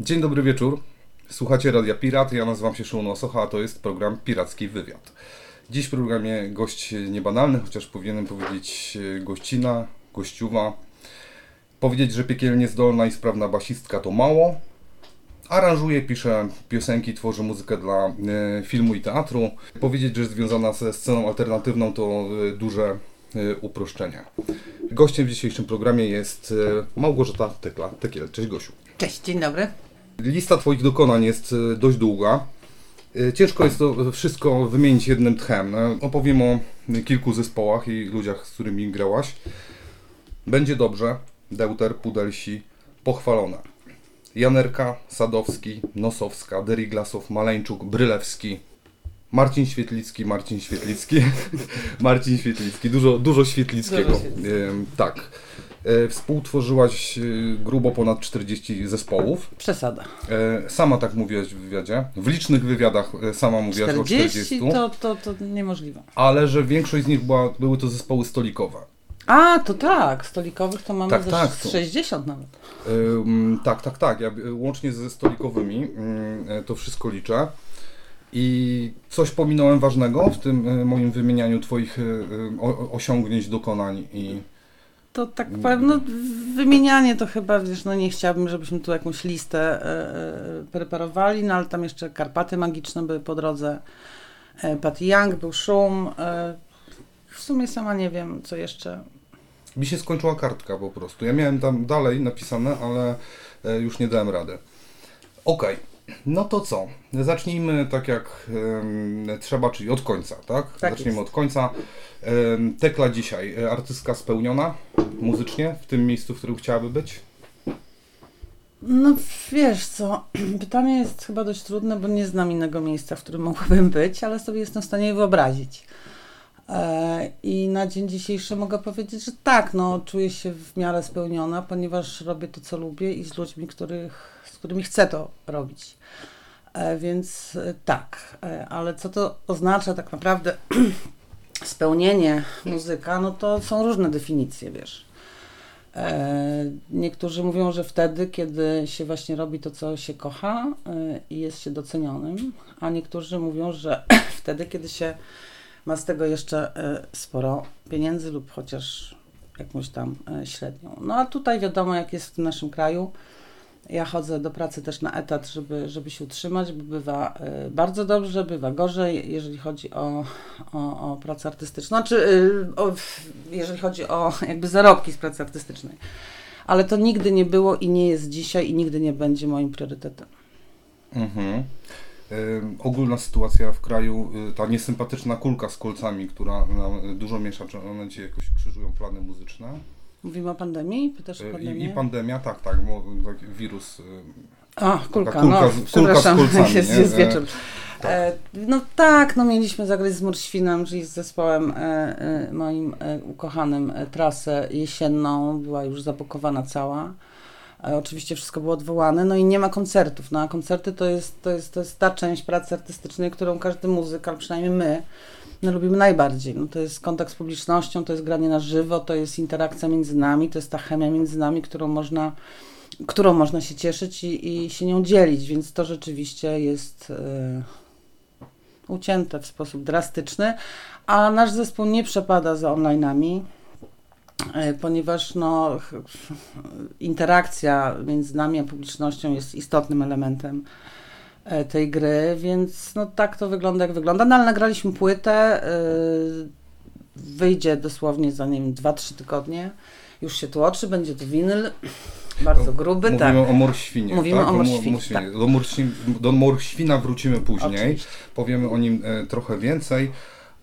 Dzień dobry wieczór. Słuchacie Radia Pirat. Ja nazywam się Szymon Osocha, a to jest program Piracki Wywiad. Dziś w programie gość niebanalny, chociaż powinienem powiedzieć gościna, gościuwa. Powiedzieć, że piekielnie zdolna i sprawna basistka to mało. Aranżuje, pisze piosenki, tworzy muzykę dla e, filmu i teatru. Powiedzieć, że jest związana ze sceną alternatywną to e, duże e, uproszczenie. Gościem w dzisiejszym programie jest e, Małgorzata Tekla. Tekiel. Cześć Gosiu. Cześć, dzień dobry. Lista Twoich dokonań jest e, dość długa. E, Ciężko jest to wszystko wymienić jednym tchem. E, Opowiem o kilku zespołach i ludziach, z którymi grałaś. Będzie dobrze. Deuter, Pudelsi, Pochwalone. Janerka, Sadowski, Nosowska, Deriglasow, Maleńczuk, Brylewski, Marcin Świetlicki, Marcin Świetlicki, Marcin Świetlicki, dużo, dużo Świetlickiego. Dużo Świetlickiego. Em, tak. E, Współtworzyłaś e, grubo ponad 40 zespołów. Przesada. E, Sama tak mówiłaś w wywiadzie. W licznych wywiadach sama mówiłaś o 40 40, to, to, to niemożliwe. ale że większość z nich była, były to zespoły stolikowe. A, to tak, stolikowych to mamy Tak, ze tak, to- 60 nawet. Ym, tak, tak, tak. Ja łącznie ze stolikowymi ym, y, to wszystko liczę. I coś pominąłem ważnego w tym y, moim wymienianiu Twoich y, o- osiągnięć, dokonań i To tak powiem, no wymienianie to chyba, wiesz, no nie chciałabym, żebyśmy tu jakąś listę e, e, preparowali, no ale tam jeszcze Karpaty Magiczne były po drodze, e, Patty Young, był Szum, e, w sumie sama nie wiem, co jeszcze. mi się skończyła kartka po prostu. Ja miałem tam dalej napisane, ale e, już nie dałem rady. Okej, no to co? Zacznijmy tak jak trzeba, czyli od końca, tak? Tak Zacznijmy jest. od końca. Tekla dzisiaj, artystka spełniona muzycznie w tym miejscu, w którym chciałaby być? No wiesz co, pytanie jest chyba dość trudne, bo nie znam innego miejsca, w którym mogłabym być, ale sobie jestem w stanie je wyobrazić. E, I na dzień dzisiejszy mogę powiedzieć, że tak, no czuję się w miarę spełniona, ponieważ robię to, co lubię i z ludźmi, których, którymi chcę to robić. E, Więc e, tak, E, ale co to oznacza tak naprawdę spełnienie muzyka, no to są różne definicje, wiesz. Niektórzy mówią, że wtedy, kiedy się właśnie robi to, co się kocha i jest się docenionym, a niektórzy mówią, że wtedy, kiedy się ma z tego jeszcze sporo pieniędzy lub chociaż jakąś tam średnią. No a tutaj wiadomo, jak jest w naszym kraju. Ja chodzę do pracy też na etat, żeby, żeby się utrzymać, bo bywa e, bardzo dobrze, bywa gorzej, jeżeli chodzi o, o, o pracę artystyczną. Znaczy, y, o, jeżeli chodzi o jakby zarobki z pracy artystycznej. Ale to nigdy nie było i nie jest dzisiaj i nigdy nie będzie moim priorytetem. Mhm. Ym, ogólna sytuacja w kraju, y, ta niesympatyczna kulka z kolcami, która nam dużo miesza, czy one ci jakoś krzyżują plany muzyczne? Mówimy o pandemii? Pytasz o Y, pandemię? I, I pandemia, tak, tak, bo taki wirus. A, kulka, kulka no, z- kulka z przepraszam, kulcami, jest, jest E, wieczór. E, no tak, no mieliśmy zagrać z Murświnem, czyli z zespołem e, e, moim e, ukochanym e, trasę jesienną, była już zabukowana cała. E, oczywiście wszystko było odwołane, no i nie ma koncertów, no a koncerty to jest, to jest, to jest ta część pracy artystycznej, którą każdy muzyk, ale przynajmniej my, no, lubimy najbardziej. No, to jest kontakt z publicznością, to jest granie na żywo, to jest interakcja między nami, to jest ta chemia między nami, którą można którą można się cieszyć i, i się nią dzielić, więc to rzeczywiście jest e, ucięte w sposób drastyczny, a nasz zespół nie przepada za online'ami, e, ponieważ no, interakcja między nami a publicznością jest istotnym elementem tej gry, więc no, tak to wygląda jak wygląda. No, ale nagraliśmy płytę, e, wyjdzie dosłownie za wiem 2-3 tygodnie, już się tłoczy, będzie to winyl, bardzo gruby, Mówimy tak. o Morświnie. Mówimy tak? o Mo- Morświnie, tak. Do, Morświn, do Morświna wrócimy później. Oczywiście. Powiemy o nim e, trochę więcej.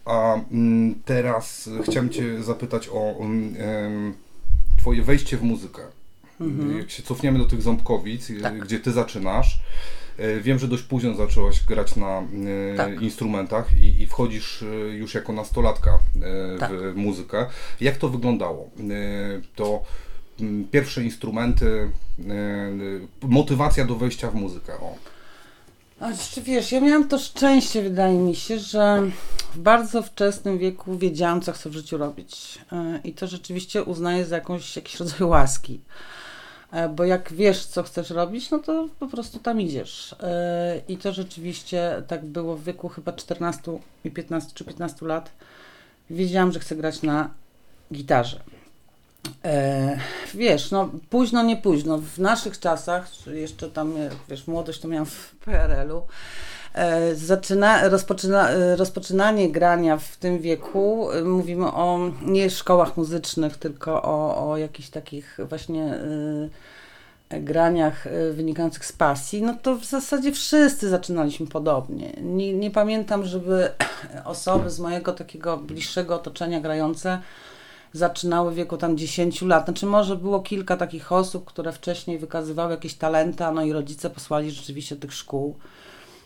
A mm, teraz chciałem Cię zapytać o mm, em, Twoje wejście w muzykę. Mhm. Jak się cofniemy do tych ząbkowic, e, Tak. gdzie Ty zaczynasz. E, Wiem, że dość późno zaczęłaś grać na e, Tak. instrumentach i, i wchodzisz e, już jako nastolatka e, Tak. w muzykę. Jak to wyglądało? To pierwsze instrumenty, motywacja do wejścia w muzykę. O. Jeszcze wiesz, ja miałam to szczęście, wydaje mi się, że w bardzo wczesnym wieku wiedziałam, co chcę w życiu robić. I to rzeczywiście uznaję za jakąś, jakiś rodzaj łaski. E, bo jak wiesz, co chcesz robić, no to po prostu tam idziesz. E, I to rzeczywiście tak było w wieku chyba 14 i 15 czy 15 lat. Wiedziałam, że chcę grać na gitarze. E, wiesz, no późno, nie późno. W naszych czasach, jeszcze tam, wiesz, młodość to miałam w PRL-u, e, zaczyna, rozpoczyna, e, rozpoczynanie grania w tym wieku, e, mówimy o nie szkołach muzycznych, tylko o, o jakichś takich właśnie graniach wynikających z pasji, no to w zasadzie wszyscy zaczynaliśmy podobnie. Nie, nie pamiętam, żeby osoby z mojego takiego bliższego otoczenia grające zaczynały w wieku tam 10 lat. Znaczy może było kilka takich osób, które wcześniej wykazywały jakieś talenta, no i rodzice posłali rzeczywiście tych szkół.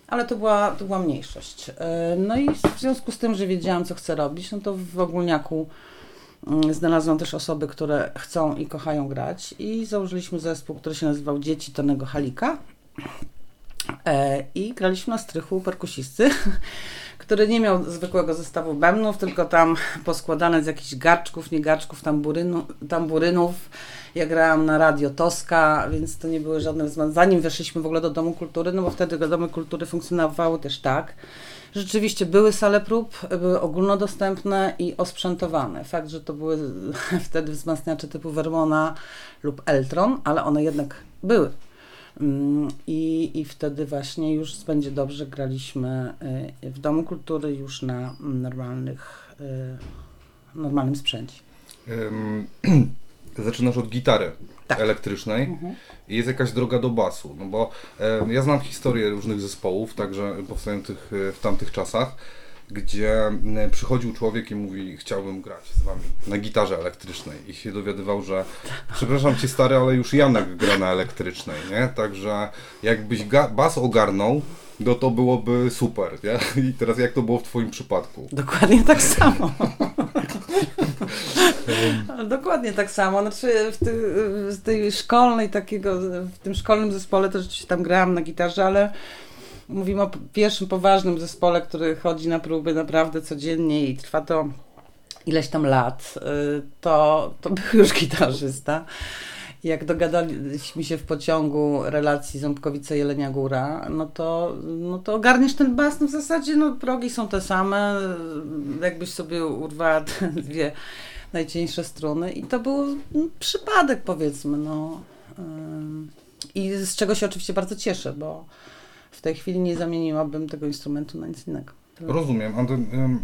Ale to była, to była mniejszość. E, no i w związku z tym, że wiedziałam, co chcę robić, no to w ogólniaku mm, znalazłam też osoby, które chcą i kochają grać i założyliśmy zespół, który się nazywał Dzieci Tonego Halika e, i graliśmy na strychu perkusisty który nie miał zwykłego zestawu bębnów, tylko tam poskładane z jakichś garczków, nie garczków, tamburynu, tamburynów. Ja grałam na Radio Toska, więc to nie były żadne względy. Zanim weszliśmy w ogóle do Domu Kultury, no bo wtedy Domy Kultury funkcjonowały też tak. Rzeczywiście były sale prób, były ogólnodostępne i osprzętowane. Fakt, że to były wtedy wzmacniacze typu Vermona lub Eltron, ale one jednak były. Mm, I, I wtedy właśnie już będzie dobrze. Graliśmy y, w Domu Kultury już na normalnych, y, normalnym sprzęcie. Zaczynasz od gitary tak. elektrycznej mhm. i jest jakaś droga do basu. No bo ja znam historię różnych zespołów, także powstających w tamtych czasach gdzie mm, przychodził człowiek i mówi, chciałbym grać z wami na gitarze elektrycznej i się dowiadywał, że przepraszam cię stary, ale już Janek gra na elektrycznej, nie? Także jakbyś bas ogarnął, no to byłoby super, nie? I teraz jak to było w twoim przypadku? Dokładnie tak samo. Dokładnie tak samo. Znaczy w, ty, w tej szkolnej takiego, w tym szkolnym zespole też rzeczywiście tam grałam na gitarze, ale mówimy o pierwszym poważnym zespole, który chodzi na próby naprawdę codziennie i trwa to ileś tam lat, y, to, to był już gitarzysta. Jak dogadaliśmy się w pociągu relacji Ząbkowice-Jelenia Góra, no to, no to ogarniesz ten bas, no w zasadzie no, progi są te same, jakbyś sobie urwała te dwie najcieńsze struny i to był no, przypadek powiedzmy, no. I z czego się oczywiście bardzo cieszę, bo w tej chwili nie zamieniłabym tego instrumentu na nic innego. Rozumiem.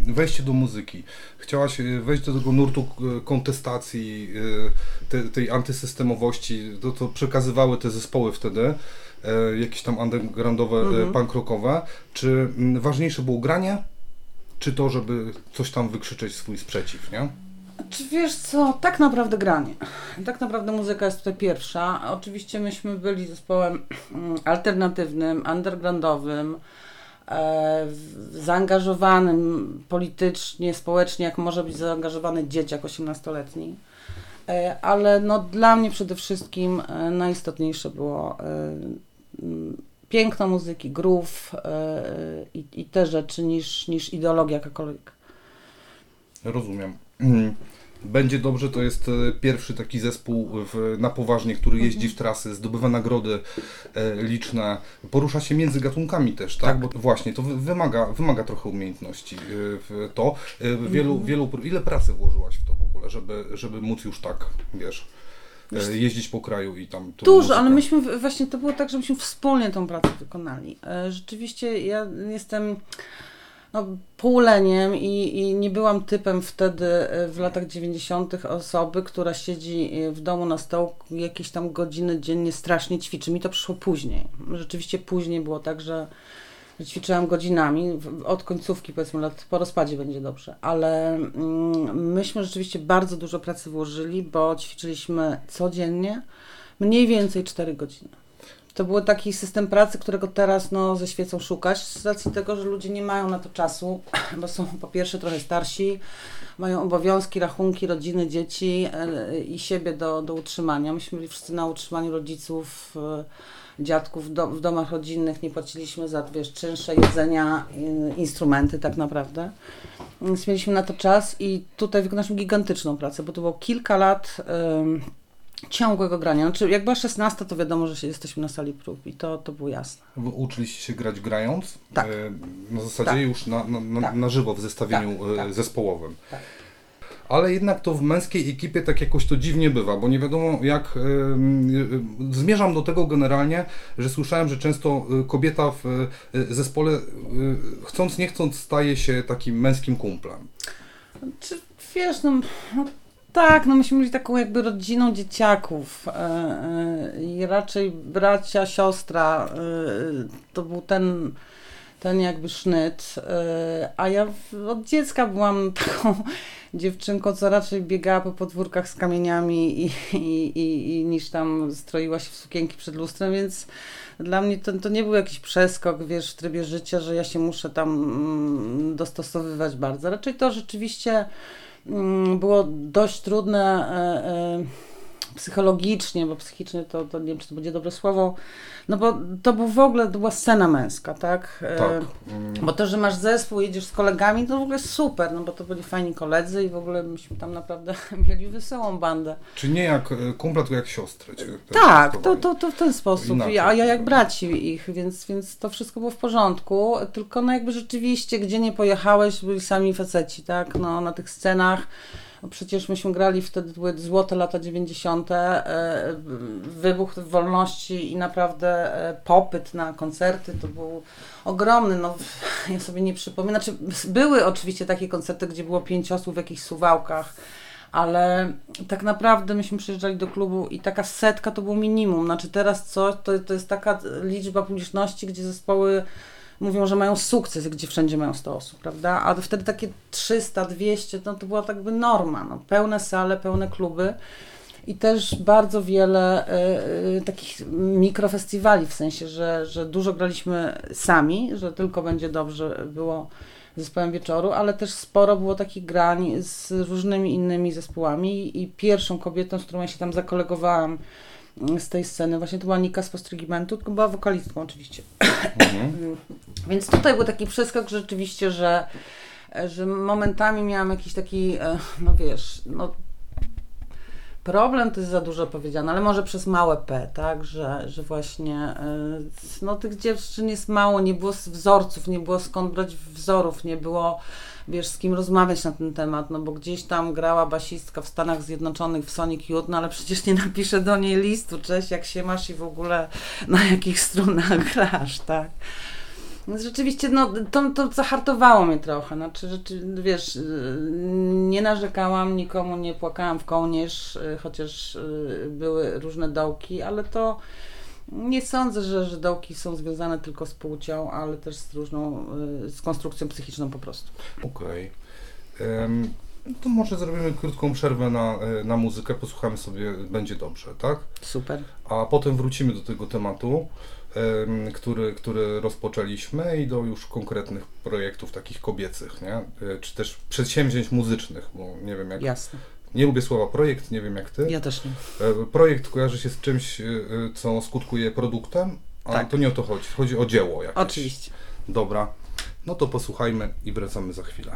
Wejście do muzyki. Chciałaś e, wejść do tego nurtu e, kontestacji, e, te, tej antysystemowości, to co przekazywały te zespoły wtedy, jakieś tam undergroundowe, mhm. punk rockowe. Czy ważniejsze było granie, czy to, żeby coś tam wykrzyczeć swój sprzeciw, nie? Czy wiesz co, tak naprawdę granie. Tak naprawdę muzyka jest tutaj pierwsza. Oczywiście myśmy byli zespołem mm, alternatywnym, undergroundowym, e, zaangażowanym politycznie, społecznie, jak może być zaangażowany dzieciak 18-letni. E, ale no, dla mnie przede wszystkim e, najistotniejsze było e, piękno muzyki, groove i, i te rzeczy niż, niż ideologia jakakolwiek. Rozumiem. Mhm. Będzie dobrze, to jest e, pierwszy taki zespół w, na poważnie, który jeździ mhm. w trasy, zdobywa nagrody e, liczne, porusza się między gatunkami też, tak? tak. Bo właśnie to wymaga, wymaga trochę umiejętności e, w to. E, wielu, mhm. wielu, ile pracy włożyłaś w to w ogóle, żeby, żeby móc już tak, wiesz, e, jeździć po kraju i tam... Dużo, muzykę. ale myśmy właśnie, to było tak, że myśmy wspólnie tą pracę wykonali. E, rzeczywiście ja jestem no, półleniem i, i nie byłam typem wtedy e, w latach 90. osoby, która siedzi e, w domu na stołku jakieś tam godziny dziennie strasznie ćwiczy. Mi to przyszło później. Rzeczywiście później było tak, że ćwiczyłam godzinami, od końcówki powiedzmy lat po rozpadzie będzie dobrze, ale mm, myśmy rzeczywiście bardzo dużo pracy włożyli, bo ćwiczyliśmy codziennie mniej więcej 4 godziny. To był taki system pracy, którego teraz no, ze świecą szukać, z racji tego, że ludzie nie mają na to czasu, bo są po pierwsze trochę starsi, mają obowiązki, rachunki, rodziny, dzieci e, i siebie do, do utrzymania. Myśmy byli wszyscy na utrzymaniu rodziców, e, dziadków do, w domach rodzinnych, nie płaciliśmy za wiesz, czynsze, jedzenia, instrumenty tak naprawdę. Więc mieliśmy na to czas i tutaj wykonaliśmy gigantyczną pracę, bo to było kilka lat ciągłego grania. Znaczy, jak była 16, to wiadomo, że się jesteśmy na sali prób i to, to było jasne. Wy Uczyliście się grać grając? Tak. E, Na zasadzie Tak. już na, na, na, Tak. na żywo w zestawieniu Tak, e, tak. zespołowym. Tak. Ale jednak to w męskiej ekipie tak jakoś to dziwnie bywa, bo nie wiadomo jak. e, zmierzam do tego generalnie, że słyszałem, że często kobieta w zespole chcąc nie chcąc staje się takim męskim kumplem. Czy wiesz, no, no tak, no myśmy byli taką jakby rodziną dzieciaków e, e, i raczej bracia, siostra, e, to był ten, ten jakby sznyt, a ja od dziecka byłam taką dziewczynką, co raczej biegała po podwórkach z kamieniami i, i, i, i niż tam stroiła się w sukienki przed lustrem, więc dla mnie to, to nie był jakiś przeskok, wiesz, w trybie życia, że ja się muszę tam mm, dostosowywać bardzo. Raczej to rzeczywiście było dość trudne e, e, psychologicznie, bo psychicznie to, to nie wiem, czy to będzie dobre słowo, no bo to był w ogóle, to była scena męska, tak? E, Tak. Bo to, że masz zespół, jedziesz z kolegami, to w ogóle super, no bo to byli fajni koledzy i w ogóle myśmy tam naprawdę mieli wesołą bandę. Czy nie jak e, kumple, to jak siostry? Tak, to, to, to w ten sposób. Inaczej. A ja jak braci ich, więc, więc to wszystko było w porządku. Tylko no jakby rzeczywiście, gdzie nie pojechałeś, byli sami faceci, tak? No na tych scenach. No Przecież myśmy grali wtedy, były złote lata 90., e, wybuch wolności i naprawdę e, popyt na koncerty to był ogromny. No, ja sobie nie przypominam. Znaczy, były oczywiście takie koncerty, gdzie było pięć osób w jakichś suwałkach, ale tak naprawdę myśmy przyjeżdżali do klubu i taka setka to było minimum. Znaczy teraz coś, to, to jest taka liczba publiczności, gdzie zespoły mówią, że mają sukces, gdzie wszędzie mają 100 osób, prawda? A wtedy takie 300, 200, no to była tak jakby norma. No. Pełne sale, pełne kluby. I też bardzo wiele y, y, takich mikrofestiwali, w sensie, że, że dużo graliśmy sami, że tylko będzie dobrze było zespołem wieczoru, ale też sporo było takich grań z różnymi innymi zespołami i pierwszą kobietą, z którą ja się tam zakolegowałam z tej sceny, właśnie to była Nika z Postrygimentu, tylko była wokalistką oczywiście. Mhm. Więc tutaj był taki przeskok rzeczywiście, że, że momentami miałam jakiś taki, e, no wiesz, no problem to jest za dużo powiedziane, ale może przez małe P, tak, że, że właśnie e, no tych dziewczyn jest mało, nie było wzorców, nie było skąd brać wzorów, nie było wiesz, z kim rozmawiać na ten temat, no bo gdzieś tam grała basistka w Stanach Zjednoczonych w Sonic Youth, no ale przecież nie napiszę do niej listu, cześć, jak się masz i w ogóle na jakich strunach grasz, tak. Więc rzeczywiście, no, to, to zahartowało mnie trochę. Znaczy, wiesz, nie narzekałam, nikomu nie płakałam w kołnierz, yy, chociaż yy, były różne dołki, ale to nie sądzę, że, że dołki są związane tylko z płcią, ale też z różną, yy, z konstrukcją psychiczną po prostu. Okej. Em, To może zrobimy krótką przerwę na, e, na muzykę, posłuchamy sobie Będzie Dobrze, tak? Super. A potem wrócimy do tego tematu, em, który, który rozpoczęliśmy i do już konkretnych projektów takich kobiecych, nie? E, Czy też przedsięwzięć muzycznych, bo nie wiem jak... Jasne. Nie lubię słowa projekt, nie wiem jak ty. Ja też nie. E, Projekt kojarzy się z czymś, e, e, co skutkuje produktem, a Tak. to nie o to chodzi. Chodzi o dzieło jakieś. Oczywiście. Dobra, no to posłuchajmy i wracamy za chwilę.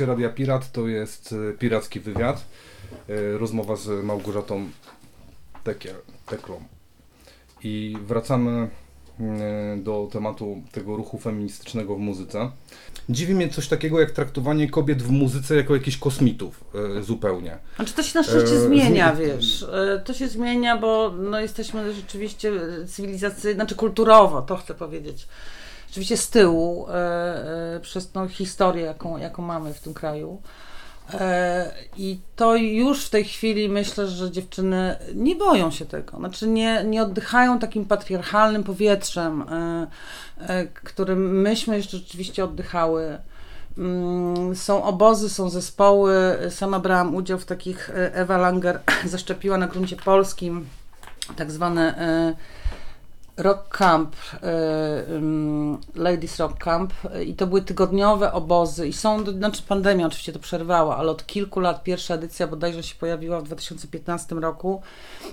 Słuchacie Radia Pirat, to jest e, piracki wywiad. E, Rozmowa z Małgorzatą Tekiel, Teklą. I wracamy mm, do tematu tego ruchu feministycznego w muzyce. Dziwi mnie coś takiego jak traktowanie kobiet w muzyce jako jakichś kosmitów e, zupełnie. Znaczy to się na szczęście E, zmienia, zmi- wiesz. E, To się zmienia, bo no, jesteśmy rzeczywiście cywilizacyjnie, znaczy kulturowo, to chcę powiedzieć. Rzeczywiście z tyłu e, e, przez tą historię, jaką, jaką mamy w tym kraju. E, I to już w tej chwili myślę, że dziewczyny nie boją się tego. Znaczy nie, nie oddychają takim patriarchalnym powietrzem, którym myśmy jeszcze rzeczywiście oddychały. Mm, Są obozy, są zespoły. Sama brałam udział w takich. Ewa Langer zaszczepiła na gruncie polskim tak zwane Rock Camp, ym, Ladies Rock Camp e, i to były tygodniowe obozy i są, znaczy pandemia oczywiście to przerwała, ale od kilku lat pierwsza edycja bodajże się pojawiła w 2015 roku.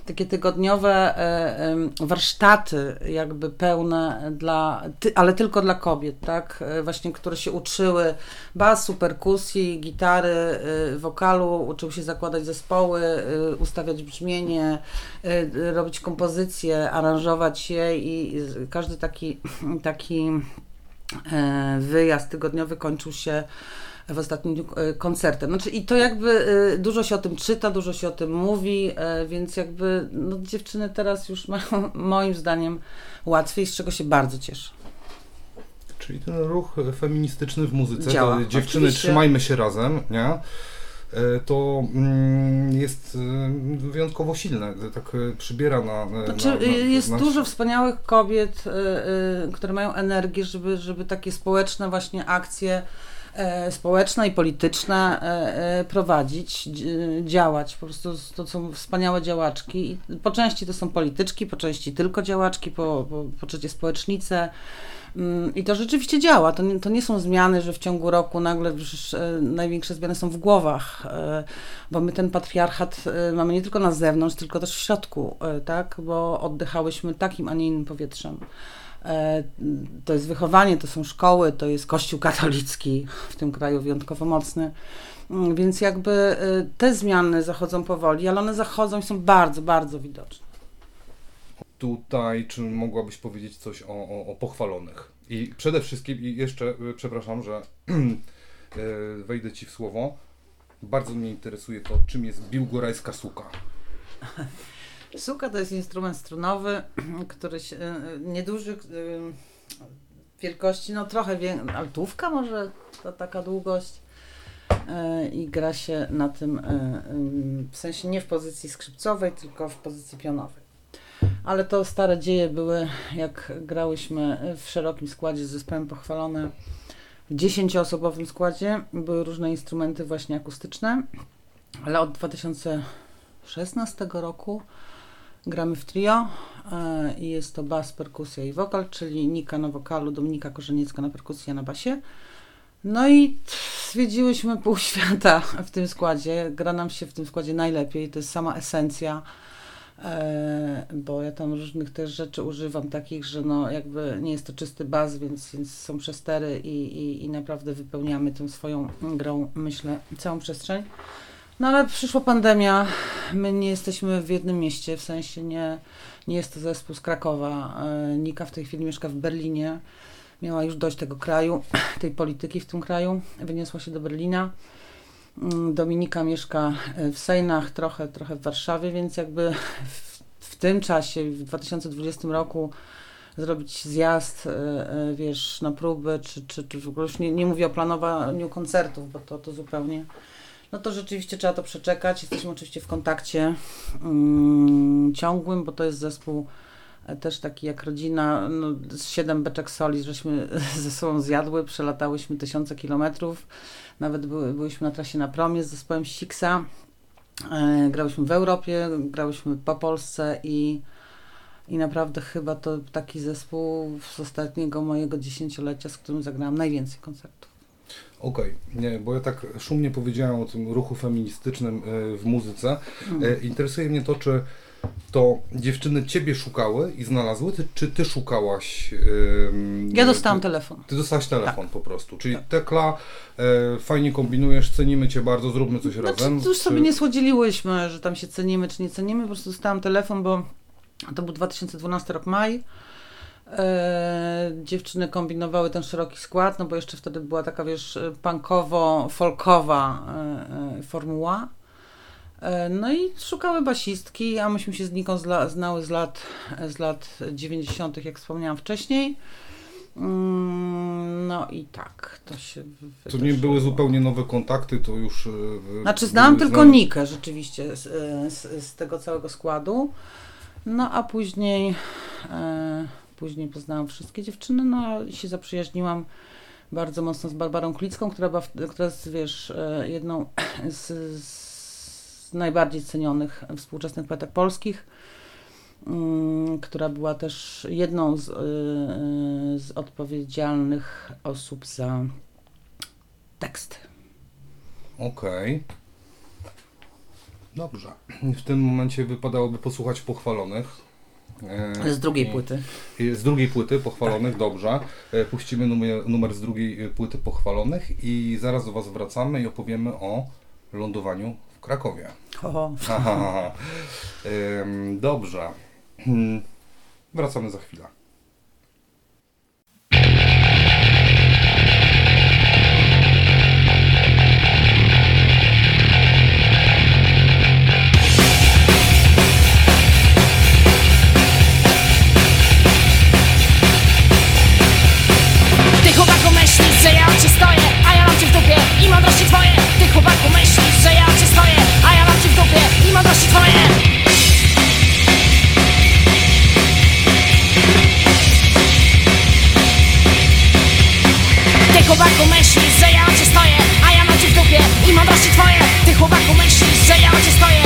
Takie tygodniowe em, warsztaty jakby pełne dla, ale tylko dla kobiet, tak? Właśnie, które się uczyły basu, perkusji, gitary, wokalu, uczyły się zakładać zespoły, ustawiać brzmienie, robić kompozycje, aranżować je i każdy taki, taki e, wyjazd tygodniowy kończył się w ostatnim dniu e, koncertem. Znaczy, I to jakby e, dużo się o tym czyta, dużo się o tym mówi, więc jakby no, dziewczyny teraz już mają moim zdaniem łatwiej, z czego się bardzo cieszę. Czyli ten ruch feministyczny w muzyce, Działa, dziewczyny oczywiście. trzymajmy się razem, nie? E, To mm, jest e, wyjątkowo silne, tak e, przybiera na. na, Znaczy, na, na jest na- dużo wspaniałych kobiet, które mają energię, żeby, żeby takie społeczne właśnie akcje społeczne i polityczne e, e, prowadzić, dzi- działać. Po prostu to są wspaniałe działaczki. Po części to są polityczki, po części tylko działaczki, po, po, po trzecie społecznice. Mm, I to rzeczywiście działa. To nie, to nie są zmiany, że w ciągu roku nagle e, największe zmiany są w głowach, e, bo my ten patriarchat e, mamy nie tylko na zewnątrz, tylko też w środku, e, tak? Bo oddychałyśmy takim, a nie innym powietrzem. E, To jest wychowanie, to są szkoły, to jest Kościół katolicki w tym kraju wyjątkowo mocny. Mm, Więc jakby e, te zmiany zachodzą powoli, ale one zachodzą i są bardzo, bardzo widoczne. Tutaj, czy mogłabyś powiedzieć coś o, o, o pochwalonych? I przede wszystkim, i jeszcze, e, przepraszam, że wejdę Ci w słowo, bardzo mnie interesuje to, czym jest biłgorajska suka. Suka to jest instrument strunowy, który się, e, nieduży e, wielkości, no trochę altówka może to taka długość i gra się na tym w sensie nie w pozycji skrzypcowej, tylko w pozycji pionowej. Ale to stare dzieje były, jak grałyśmy w szerokim składzie z zespołem pochwalone w dziesięcioosobowym składzie. Były różne instrumenty właśnie akustyczne, ale od 2016 roku gramy w trio e, i jest to bas, perkusja i wokal, czyli Nika na wokalu, Dominika Korzeniecka na perkusji, na basie. No i zwiedziłyśmy pół świata w tym składzie. Gra nam się w tym składzie najlepiej. To jest sama esencja E, bo ja tam różnych też rzeczy używam, takich, że no jakby nie jest to czysty baz, więc, więc są przestery i, i, i naprawdę wypełniamy tą swoją grą, myślę, całą przestrzeń. No ale przyszła pandemia, my nie jesteśmy w jednym mieście, w sensie nie, nie jest to zespół z Krakowa. E, Nika w tej chwili mieszka w Berlinie, miała już dość tego kraju, tej polityki w tym kraju, wyniosła się do Berlina. Mm, Dominika mieszka e, w Sejnach, trochę, trochę w Warszawie, więc jakby w, w tym czasie, w 2020 roku zrobić zjazd, e, wiesz, na próby, czy, czy, czy w ogóle już nie, nie mówię o planowaniu koncertów, bo to, to zupełnie, no to rzeczywiście trzeba to przeczekać. Jesteśmy oczywiście w kontakcie mm, ciągłym, bo to jest zespół e, też taki jak rodzina, no, z siedem beczek soli, żeśmy ze sobą zjadły, przelatałyśmy tysiące kilometrów, nawet były, byłyśmy na trasie na promie z zespołem Sixa, e, grałyśmy w Europie, grałyśmy po Polsce i, i naprawdę chyba to taki zespół z ostatniego mojego dziesięciolecia, z którym zagrałam najwięcej koncertów. Okej, nie, bo ja tak szumnie powiedziałem o tym ruchu feministycznym e, w muzyce. E, Interesuje mnie to, czy to dziewczyny ciebie szukały i znalazły, ty, czy ty szukałaś? Ja dostałam ty, telefon. ty dostałaś telefon po prostu, czyli Tekla, e, fajnie kombinujesz, cenimy cię bardzo, zróbmy coś Znaczy, razem. już czy- sobie nie słodziliłyśmy, że tam się cenimy czy nie cenimy, po prostu dostałam telefon, bo to był 2012 rok maj. E, dziewczyny kombinowały ten szeroki skład, no bo jeszcze wtedy była taka, wiesz, punkowo-folkowa e, e, formuła. No i szukały basistki, a myśmy się z Niką zla, znały z lat, z lat 90., jak wspomniałam wcześniej. Mm, No i tak, to się To nie były zupełnie nowe kontakty, to już... Znaczy znałam tylko znane- Nikę rzeczywiście z, z, z tego całego składu. No a później e, później poznałam wszystkie dziewczyny, no i się zaprzyjaźniłam bardzo mocno z Barbarą Kulicką, która, była, która jest, wiesz, e, jedną z, z najbardziej cenionych współczesnych poetek polskich, mm, która była też jedną z, e, e, z odpowiedzialnych osób za teksty. Okej. Dobrze. W tym momencie wypadałoby posłuchać pochwalonych. E, z drugiej płyty. Z drugiej płyty pochwalonych, dobrze. E, Puścimy numer, numer z drugiej płyty pochwalonych i zaraz do Was wracamy i opowiemy o lądowaniu w Krakowie. Ho, ho. Ha, ha, ha, ha. Em, Dobrze. Hmm. Wracamy za chwilę. I mądrości twoje. Ty chłopaku myślisz, że ja ci stoję, a ja mam cię w dupie i mądrości twoje. Ty chłopaku myślisz, że ja ci stoję, a ja mam cię w dupie i mądrości twoje. Ty chłopaku myślisz, że ja ci stoję,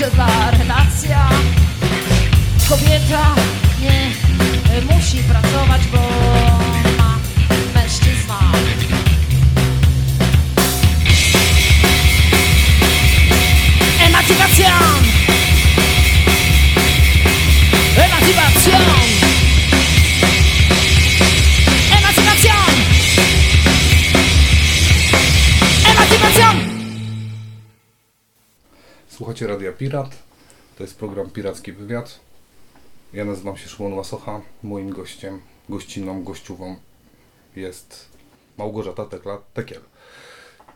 dobrze dla relacja kobieta nie e, musi pracować, bo ma mężczyzna. Emancypacjon! Słuchacie Radia Pirat. To jest program Piracki Wywiad. Ja nazywam się Szymon Łasocha. Moim gościem, gościną, gościową jest Małgorzata Tekla Tekiel.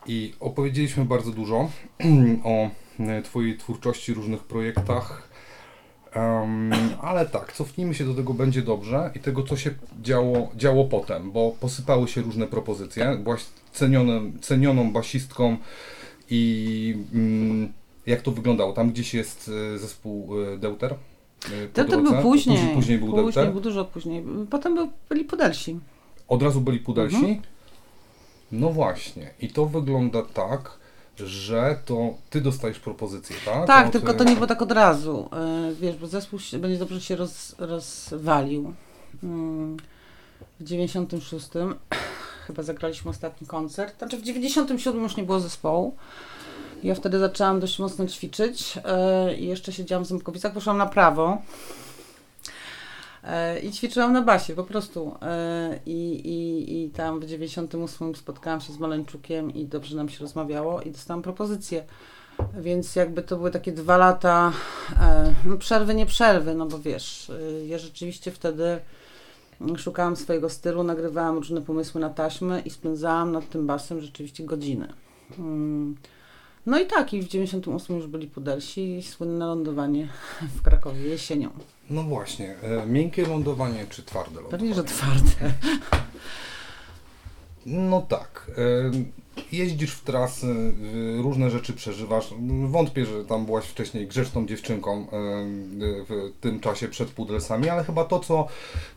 I opowiedzieliśmy bardzo dużo o e, Twojej twórczości, różnych projektach. Em, ale tak, cofnijmy się do tego będzie dobrze i tego, co się działo, działo potem, bo posypały się różne propozycje. Byłaś cenionym, cenioną basistką i mm, jak to wyglądało? Tam gdzieś jest e, zespół e, Deuter? to drodze? był później. Później, później był później, Deuter? był dużo później. Potem był, byli Pudelsi. Od razu byli Pudelsi? Mhm. No właśnie. I to wygląda tak, że to ty dostajesz propozycję, tak? Tak, Od, tylko to nie było tak od razu. Wiesz, bo zespół się, będzie dobrze się roz, rozwalił. Mm, W 96 chyba zagraliśmy ostatni koncert. Znaczy w 97 już nie było zespołu. Ja wtedy zaczęłam dość mocno ćwiczyć e, i jeszcze siedziałam w Ząbkowicach, poszłam na prawo. E, I ćwiczyłam na basie po prostu. E, I, i, I tam w 98 spotkałam się z Maleńczukiem i dobrze nam się rozmawiało i dostałam propozycję. Więc jakby to były takie dwa lata no przerwy, nie przerwy, no bo wiesz, ja rzeczywiście wtedy szukałam swojego stylu, nagrywałam różne pomysły na taśmy i spędzałam nad tym basem rzeczywiście godziny. No i tak, i w 98 już byli Pudelsi i słynne lądowanie w Krakowie jesienią. No właśnie, e, miękkie lądowanie czy twarde lądowanie? Pewnie, że twarde. No tak. e, Jeździsz w trasy, różne rzeczy przeżywasz. Wątpię, że tam byłaś wcześniej grzeczną dziewczynką e, w tym czasie przed Pudelsami, ale chyba to, co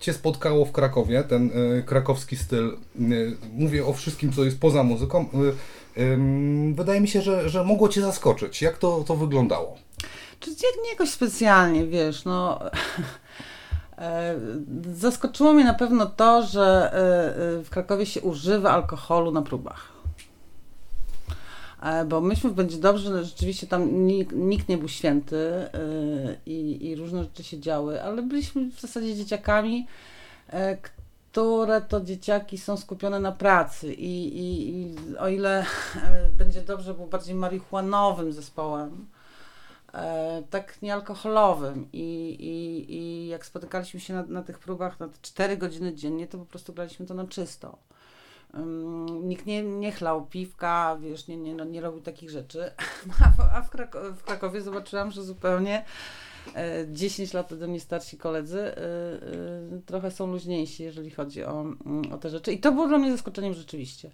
Cię spotkało w Krakowie, ten e, krakowski styl, mówię o wszystkim, co jest poza muzyką, wydaje mi się, że, że mogło Cię zaskoczyć. Jak to, to wyglądało? Czy nie, jakoś specjalnie, wiesz, no... e, Zaskoczyło mnie na pewno to, że e, e, w Krakowie się używa alkoholu na próbach. Bo myśmy Będzie Dobrze, rzeczywiście tam nikt, nikt nie był święty i, i różne rzeczy się działy, ale byliśmy w zasadzie dzieciakami, które to dzieciaki są skupione na pracy i, i, i o ile e, Będzie Dobrze był bardziej marihuanowym zespołem, e, tak niealkoholowym I, i, i jak spotykaliśmy się na, na tych próbach na te 4 godziny dziennie, to po prostu graliśmy to na czysto. Nikt nie, nie chlał piwka, wiesz, nie, nie, no, nie robił takich rzeczy. A, w- a w, Krako- w Krakowie zobaczyłam, że zupełnie 10 lat ode mnie starsi koledzy e, e, trochę są luźniejsi, jeżeli chodzi o, mm, o te rzeczy. I to było dla mnie zaskoczeniem rzeczywiście.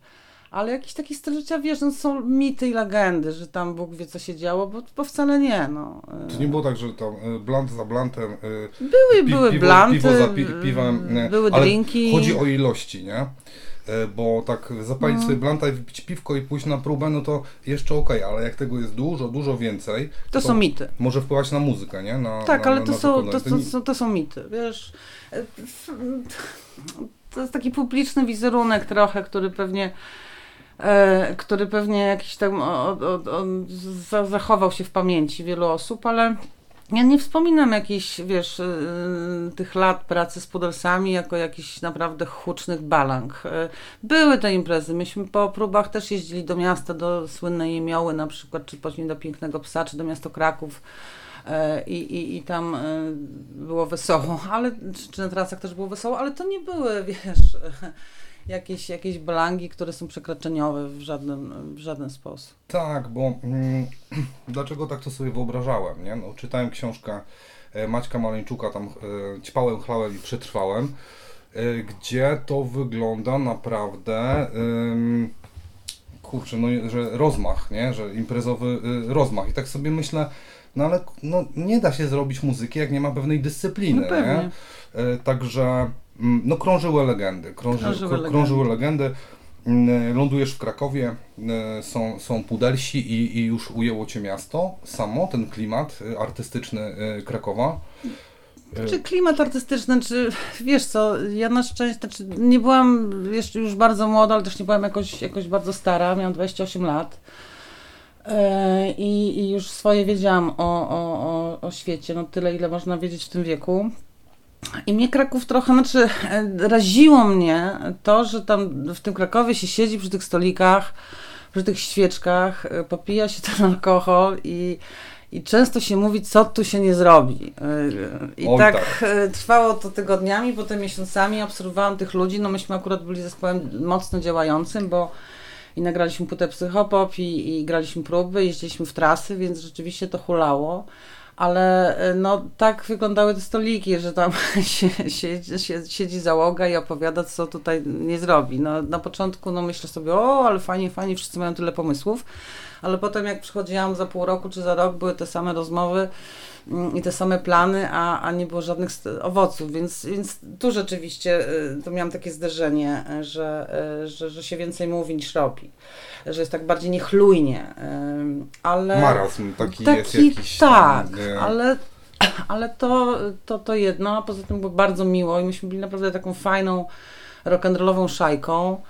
Ale jakiś taki styl życia, wiesz, no, są mity i legendy, że tam Bóg wie, co się działo, bo, bo wcale nie, no. E, To nie było tak, że tam e, blant za blantem, e, Były, pi- były piwo, blanty, piwo za pi, piwem, nie? były ale drinki. chodzi o ilości, nie? E, Bo tak zapalić No. sobie blanta i wypić piwko i pójść na próbę, no to jeszcze okej, ale jak tego jest dużo, dużo więcej, To są mity. może wpływać na muzykę, nie? Na, Tak, na, ale na, to, są, to, to, to są mity, wiesz. E, To jest taki publiczny wizerunek trochę, który pewnie e, który pewnie jakiś tam o, o, o, za, zachował się w pamięci wielu osób, ale ja nie wspominam jakichś, wiesz, e, tych lat pracy z Pudelsami jako jakichś naprawdę hucznych balang. E, Były te imprezy, myśmy po próbach też jeździli do miasta, do słynnej Jemioły na przykład, czy później do Pięknego Psa, czy do miasta Kraków. E, I, i, I tam było wesoło, ale czy, czy na trasach też było wesoło, ale to nie były, wiesz, jakieś, jakieś balangi, które są przekroczeniowe w żaden, w żaden sposób. Tak, bo mm, dlaczego tak to sobie wyobrażałem, nie? No, czytałem książkę e, Maćka Maleńczuka, tam e, ćpałem, chlałem i przetrwałem, e, gdzie to wygląda naprawdę, ym, kurczę, no, że rozmach, nie? Że imprezowy y, rozmach. I tak sobie myślę, no ale no, nie da się zrobić muzyki, jak nie ma pewnej dyscypliny, No pewnie. nie? E, Także no, krążyły legendy, krąży, Krążyły krą- legendy. krążyły legendy. Mm, Lądujesz w Krakowie, e, są, są pudelsi i, i już ujęło Cię miasto samo, ten klimat e, artystyczny e, Krakowa. E, Czy klimat artystyczny, czy wiesz co, ja na szczęście, znaczy nie byłam jeszcze już bardzo młoda, ale też nie byłam jakoś, jakoś bardzo stara, miałam 28 lat. E, I, I już swoje wiedziałam o, o, o, o świecie, no tyle ile można wiedzieć w tym wieku. I mnie Kraków trochę, znaczy e, raziło mnie to, że tam w tym Krakowie się siedzi przy tych stolikach, przy tych świeczkach, e, popija się ten alkohol i, i często się mówi, co tu się nie zrobi. E, I Oj, tak, tak. trwało to tygodniami, potem miesiącami obserwowałam tych ludzi, no myśmy akurat byli zespołem mocno działającym, bo i nagraliśmy płytę Psychopop i, i graliśmy próby, jeździliśmy w trasy, więc rzeczywiście to hulało. Ale e, no, tak wyglądały te stoliki, że tam się, się, się, siedzi załoga i opowiada, co tutaj nie zrobi. No, na początku no, myślę sobie, o, ale fajnie, fajnie, wszyscy mają tyle pomysłów. Ale potem jak przychodziłam za pół roku czy za rok, były te same rozmowy i te same plany, a, a nie było żadnych owoców, więc, więc tu rzeczywiście y, to miałam takie zderzenie, że, y, że, że się więcej mówi niż robi, że jest tak bardziej niechlujnie, y, ale... Marazm taki, jest Taki, jakiś. tak, tam, ale, ale to, to, to jedno, a poza tym było bardzo miło i myśmy byli naprawdę taką fajną, rock'n'rollową szajką.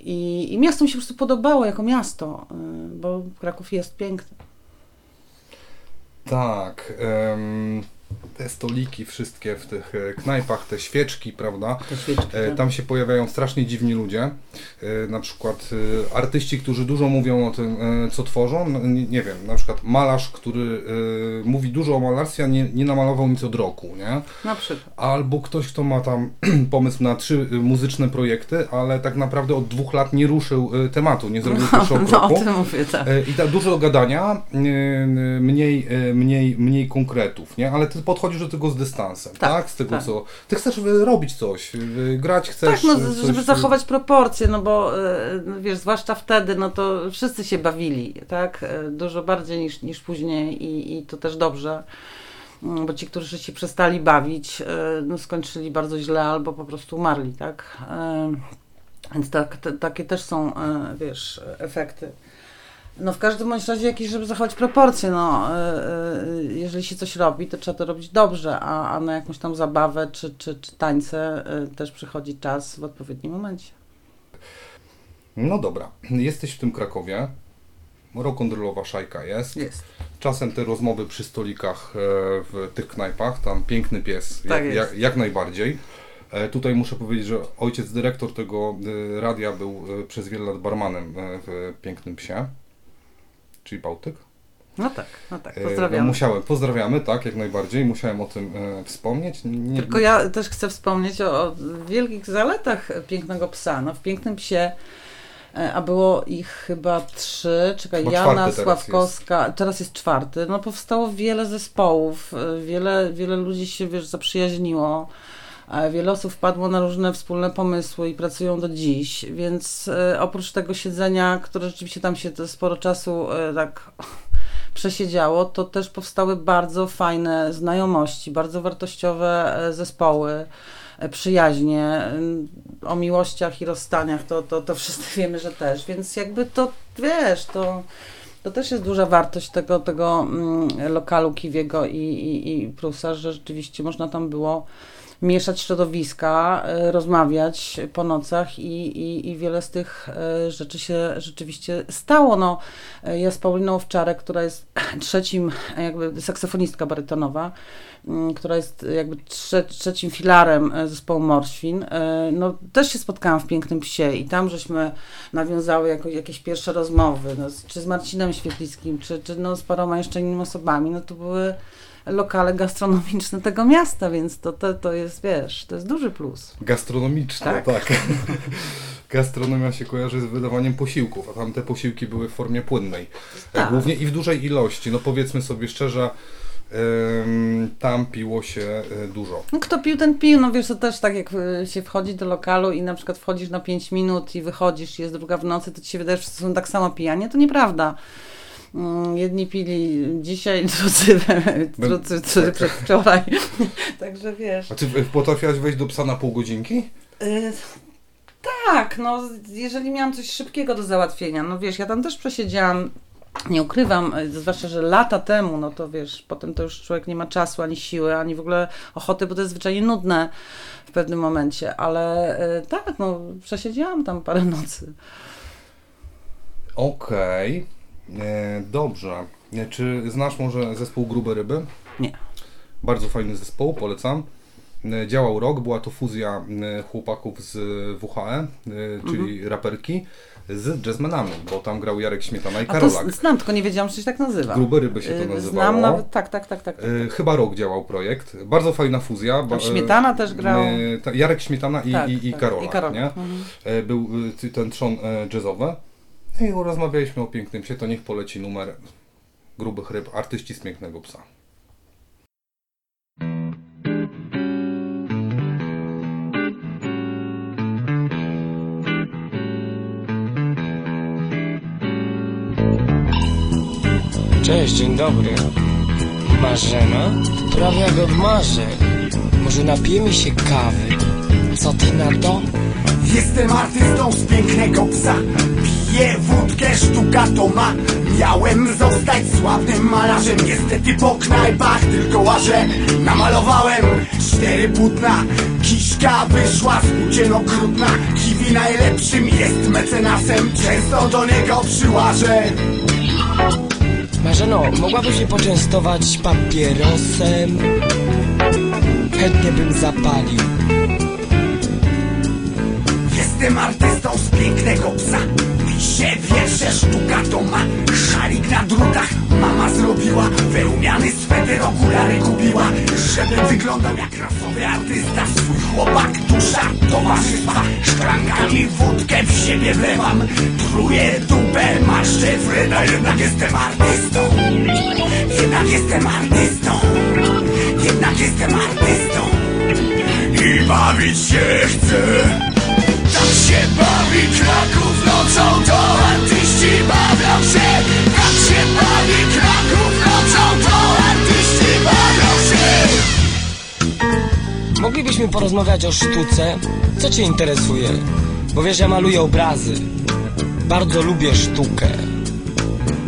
I, I miasto mi się po prostu podobało jako miasto, bo Kraków jest piękny. Tak. em, te stoliki wszystkie w tych e, knajpach, te świeczki, prawda? Te świeczki. E, tak. Tam się pojawiają strasznie dziwni ludzie. E, Na przykład artyści, którzy dużo mówią o tym, co tworzą. No, Nie, wiem, na przykład malarz, który mówi dużo o malarstwie, a nie, nie namalował nic od roku, nie? Na przykład. Albo ktoś, kto ma tam pomysł na trzy muzyczne projekty, ale tak naprawdę od dwóch lat nie ruszył tematu, nie zrobił pierwszego No, o kroku. tym mówię, tak. I tak dużo gadania, mniej, mniej, mniej konkretów, nie? Ale ty podchodzisz do tego z dystansem, tak? Tak, Z tego tak. co. Ty chcesz y, robić coś, y, grać chcesz. Tak, no, y, coś, żeby zachować proporcje, no bo e, no wiesz, zwłaszcza wtedy, no to wszyscy się bawili, tak? E, Dużo bardziej niż, niż później i, i to też dobrze. Mm, Bo ci, którzy się przestali bawić, e, no skończyli bardzo źle albo po prostu umarli, tak? E, Więc tak, te, takie też są, e, wiesz, efekty. No w każdym bądź razie jakieś, żeby zachować proporcje, no e, e, jeżeli się coś robi, to trzeba to robić dobrze, a, a na jakąś tam zabawę czy, czy, czy tańce e, też przychodzi czas w odpowiednim momencie. No dobra, jesteś w tym Krakowie. Rock'n'rollowa szajka jest. Jest. Czasem te rozmowy przy stolikach w tych knajpach, tam piękny pies, Tak jak, jak, jak najbardziej. Tutaj muszę powiedzieć, że ojciec dyrektor tego radia był przez wiele lat barmanem w Pięknym Psie, czyli Bałtyk. No tak, no tak, E, No, pozdrawiam. musiałem, pozdrawiamy, tak, jak najbardziej, musiałem o tym e, wspomnieć. Nie, Tylko ja też chcę wspomnieć o, o wielkich zaletach pięknego psa. No, w pięknym psie, e, a było ich chyba trzy, czekaj, Chyba Jana czwarty teraz Sławkowska, teraz jest czwarty. No powstało wiele zespołów, e, wiele, wiele ludzi się, wiesz, zaprzyjaźniło. Wiele osób wpadło na różne wspólne pomysły i pracują do dziś, więc e, oprócz tego siedzenia, które rzeczywiście tam się sporo czasu e, tak przesiedziało, to też powstały bardzo fajne znajomości, bardzo wartościowe e, zespoły, przyjaźnie, y, o miłościach i rozstaniach, to, to, to wszyscy wiemy, że też, więc jakby to, wiesz, to, to też jest duża wartość tego, tego mm, lokalu Kiwiego i, i, i Prusa, że rzeczywiście można tam było mieszać środowiska, e, rozmawiać po nocach i, i, i wiele z tych e, rzeczy się rzeczywiście stało. No, e, ja z Pauliną Owczarek, która jest trzecim, jakby saksofonistka barytonowa, mm, która jest jakby trze, trzecim filarem zespołu Morświn, no też się spotkałam w Pięknym Psie i tam żeśmy nawiązały jako, jakieś pierwsze rozmowy, no, czy z Marcinem Świetlickim, czy, czy no, z paroma jeszcze innymi osobami, no to były lokale gastronomiczne tego miasta, więc to, to, to jest, wiesz, to jest duży plus. Gastronomiczne, tak. Tak. Gastronomia się kojarzy z wydawaniem posiłków, a tam te posiłki były w formie płynnej. E, Tak. Głównie i w dużej ilości. No powiedzmy sobie szczerze, tam piło się e, dużo. No kto pił, ten pił, no wiesz, to też tak jak y, się wchodzi do lokalu i na przykład wchodzisz na 5 minut i wychodzisz jest druga w nocy, to ci się wydaje, że są tak samo pijani, to nieprawda. Mm, Jedni pili dzisiaj, drudzy, drudzy, drudzy przedwczoraj. Także wiesz. A ty potrafiłaś wejść do psa na pół godzinki? Y, tak, no jeżeli miałam coś szybkiego do załatwienia, no wiesz, ja tam też przesiedziałam, nie ukrywam, y, zwłaszcza, że lata temu, no to wiesz, potem to już człowiek nie ma czasu, ani siły, ani w ogóle ochoty, bo to jest zwyczajnie nudne w pewnym momencie, ale y, tak, no przesiedziałam tam parę nocy. Okej, e, dobrze. E, Czy znasz może zespół Grube Ryby? Nie. Bardzo fajny zespół, polecam. E, Działał rok, była to fuzja e, chłopaków z WHE, e, czyli raperki, z jazzmenami, bo tam grał Jarek Śmietana i to Karolak. z- znam, tylko nie wiedziałam, że się tak nazywa. Grube ryby się to nazywało. Znam nawet, tak, tak, tak, tak. tak. E, Chyba rok działał projekt. Bardzo fajna fuzja. Tam Śmietana też grał. e, Jarek Śmietana i, Tak, i, i tak, Karolak, i Karolak, nie? mhm. E, Był e, ten trzon e, jazzowy. No I rozmawialiśmy o pięknym psie, to niech poleci numer grubych ryb, artyści z pięknego psa. Cześć, dzień dobry. Marzena? Prawie jak od marzeń. Może napijemy się kawy? Co ty na to? Jestem artystą z pięknego psa Piję wódkę, sztuka to ma. Miałem zostać sławnym malarzem. Niestety po knajpach tylko łażę. Namalowałem cztery płótna. Kiśka wyszła z płócien okrutna. Kiwi najlepszym jest mecenasem. Często do niego przyłażę. Marzeno, mogłabyś mnie poczęstować papierosem? Chętnie bym zapalił. Jestem artystą z pięknego psa Pisze wiersze, sztuka to ma Szalik na drutach? Mama zrobiła Wełmiany sweter, okulary kupiła. Żebym wyglądał jak rasowy artysta Swój chłopak, dusza, towarzystwa. Szklankami wódkę w siebie wlewam. Truję dupę, marszczę wreda Jednak jestem artystą. Jednak jestem artystą. Jednak jestem artystą. I bawić się chcę się bawi Kraków nocą, to artyści bawią się Tak się bawi Kraków nocą, to artyści bawią się Moglibyśmy porozmawiać o sztuce? Co cię interesuje? Bo wiesz, ja maluję obrazy. Bardzo lubię sztukę.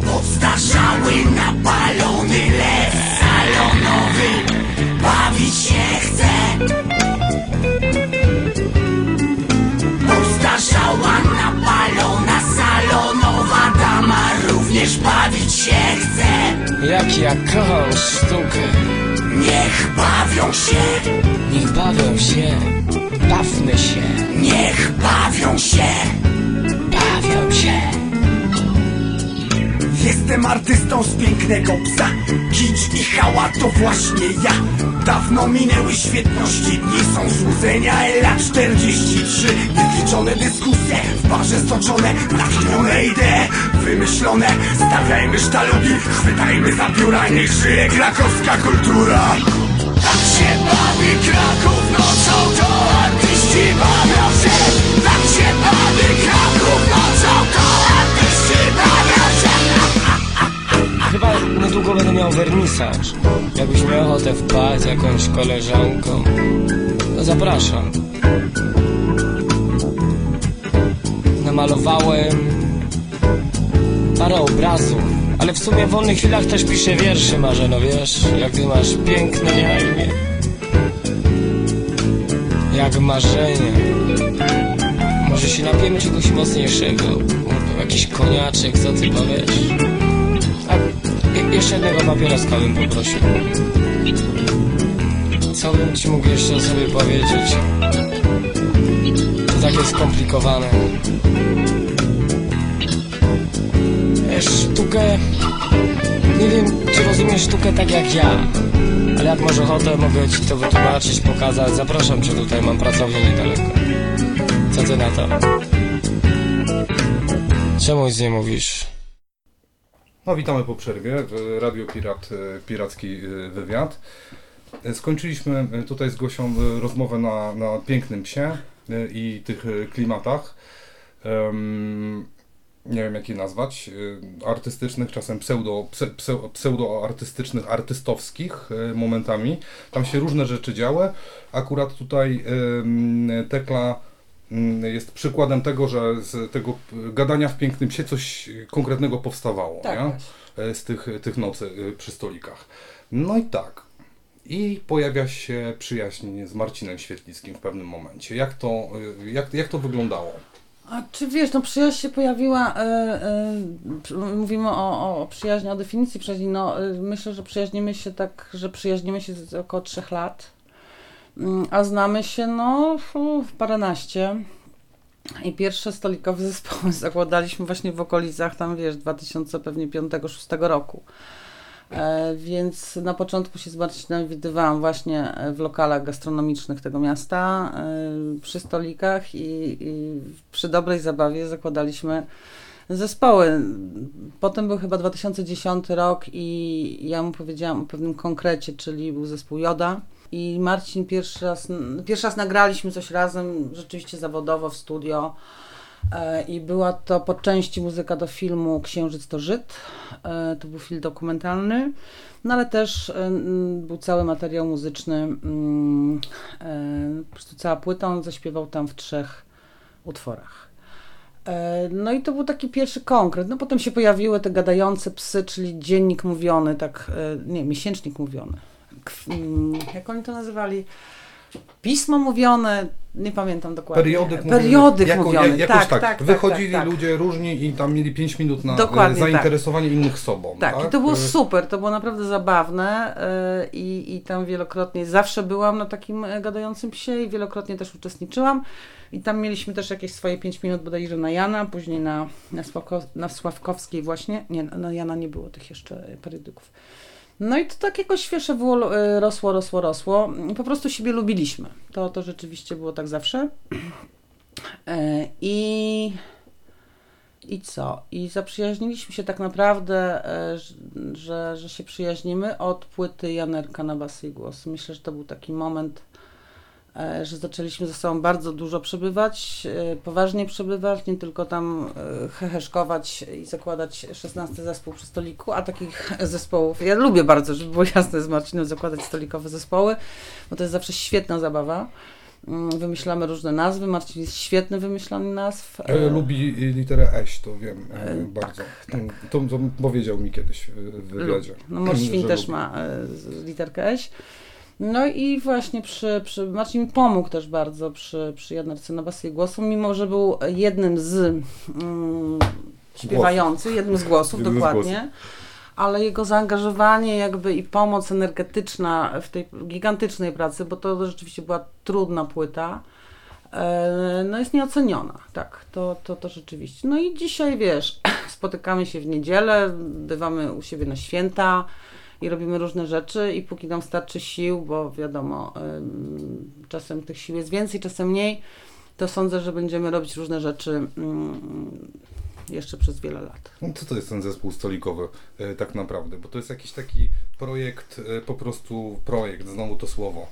Podstarzały, napalony lew salonowy Bawić się chce Postarzała, napalona, salonowa dama Również bawić się chce Jak ja kocham sztukę. Niech bawią się, Niech bawią się. Bawmy się. niech bawią się Bawią się. Jestem artystą z pięknego psa. Kicz i hała to właśnie ja. Dawno minęły świetności Dni są złudzenia. Lat 43 Niezliczone dyskusje W barze stoczone Natchnione idee. Wymyślone Stawiajmy sztalugi Chwytajmy za pióra Niech żyje krakowska kultura. Tak się bawi Kraków nocą To artyści bawią się. Tak się bawi Kraków nocą To artyści bawią Chyba niedługo będę miał wernisaż. Jakbyś miał ochotę wpaść z jakąś koleżanką, to zapraszam. Namalowałem parę obrazów, ale w sumie w wolnych chwilach też piszę wiersze, Marzeno, wiesz? Jak ty masz piękne na. Jak marzenie. Może się napijemy czegoś mocniejszego. Jakiś koniaczek, co ty powiesz? Jeszcze jednego papieroska bym poprosił. Co bym ci mógł jeszcze sobie powiedzieć? To takie skomplikowane. Sztukę... Nie wiem, czy rozumiesz sztukę tak jak ja. Ale jak masz ochotę, mogę ci to wytłumaczyć, pokazać. Zapraszam cię tutaj, mam pracownię niedaleko. Co ty na to? Czemu nic nie mówisz? No witamy po przerwie. w Radio Pirat, e, piracki e, wywiad. E, Skończyliśmy e, tutaj z Gosią e, rozmowę na, na pięknym psie e, i tych e, klimatach. Em, nie wiem jak je nazwać. e, Artystycznych, czasem pseudo, pse, pseudoartystycznych, artystowskich e, momentami. Tam się różne rzeczy działy. Akurat tutaj em, Tekla jest przykładem tego, że z tego gadania w pięknym psie coś konkretnego powstawało. Tak, nie? E, z tych, tych nocy y, przy stolikach. No i tak. I pojawia się przyjaźń z Marcinem Świetlickim w pewnym momencie. Jak to, y, jak, jak to wyglądało? A czy wiesz, no przyjaźń się pojawiła, e, e, mówimy o, o przyjaźni, o definicji przyjaźni, no e, myślę, że przyjaźnimy się tak, że przyjaźnimy się z około trzech lat. Mm, A znamy się, no, fu, paręnaście. I pierwsze stolikowe zespoły zakładaliśmy właśnie w okolicach, tam wiesz, 2005-2006 roku. E, więc na początku się z Marcinem widywałam właśnie e, w lokalach gastronomicznych tego miasta, e, przy stolikach i, i przy dobrej zabawie zakładaliśmy zespoły. Potem był chyba 2010 rok i ja mu powiedziałam o pewnym konkrecie, czyli był zespół Joda. I Marcin pierwszy raz, pierwszy raz nagraliśmy coś razem, rzeczywiście zawodowo w studio. E, I była to po części muzyka do filmu Księżyc to Żyd. E, To był film dokumentalny, no ale też e, był cały materiał muzyczny. mm, Po prostu cała płyta, on zaśpiewał tam w trzech utworach. No i to był taki pierwszy konkret. No potem się pojawiły te gadające psy, czyli dziennik mówiony, tak, nie, miesięcznik mówiony. Mm, Jak oni to nazywali? Pismo mówione, nie pamiętam dokładnie. Periodyk, Periodyk jako, mówiony, ja- jakoś tak, tak, tak, tak, Wychodzili tak, tak. ludzie różni i tam mieli 5 minut na Dokładnie e, tak. zainteresowanie innych sobą. Tak, Tak, i to było E, super, to było naprawdę zabawne e, i, i tam wielokrotnie, zawsze byłam na takim gadającym psie i wielokrotnie też uczestniczyłam i tam mieliśmy też jakieś swoje 5 minut bodajże na Jana, później na, na, Sławko, na Sławkowskiej właśnie, nie, na Jana nie było tych jeszcze periodyków. No i to tak jakoś wiesz, ewolu- e, rosło, rosło, rosło. Po prostu siebie lubiliśmy. To, to rzeczywiście było tak zawsze. E, I i co? I zaprzyjaźniliśmy się tak naprawdę, e, że, że się przyjaźnimy od płyty Janerka na basy i głos. Myślę, że to był taki moment, że zaczęliśmy ze sobą bardzo dużo przebywać, e, poważnie przebywać, nie tylko tam e, heheszkować i zakładać 16 zespół przy stoliku, a takich zespołów. Ja lubię bardzo, żeby było jasne z Marcinem, zakładać stolikowe zespoły, bo to jest zawsze świetna zabawa. Mm, Wymyślamy różne nazwy. Marcin jest świetny w wymyślaniu nazw. E, E, lubi literę Eś, to wiem e, E, bardzo. To, to powiedział mi kiedyś e, w wywiadzie. No Morświn też lubi. ma e, literkę Eś. No i właśnie przy, przy Marcin mi pomógł też bardzo przy, przy Jadnerce na basy i głosu, mimo że był jednym z mm, śpiewających, jednym z głosów, Jednym z dokładnie. Ale jego zaangażowanie jakby i pomoc energetyczna w tej gigantycznej pracy, bo to rzeczywiście była trudna płyta, e, no jest nieoceniona, tak, to, to, to rzeczywiście. No i dzisiaj, wiesz, spotykamy się w niedzielę, bywamy u siebie na święta i robimy różne rzeczy i póki nam starczy sił, bo wiadomo, czasem tych sił jest więcej, czasem mniej, to sądzę, że będziemy robić różne rzeczy mm, jeszcze przez wiele lat. No, co to jest ten zespół stolikowy e, tak naprawdę? Bo to jest jakiś taki projekt, e, po prostu projekt, znowu to słowo.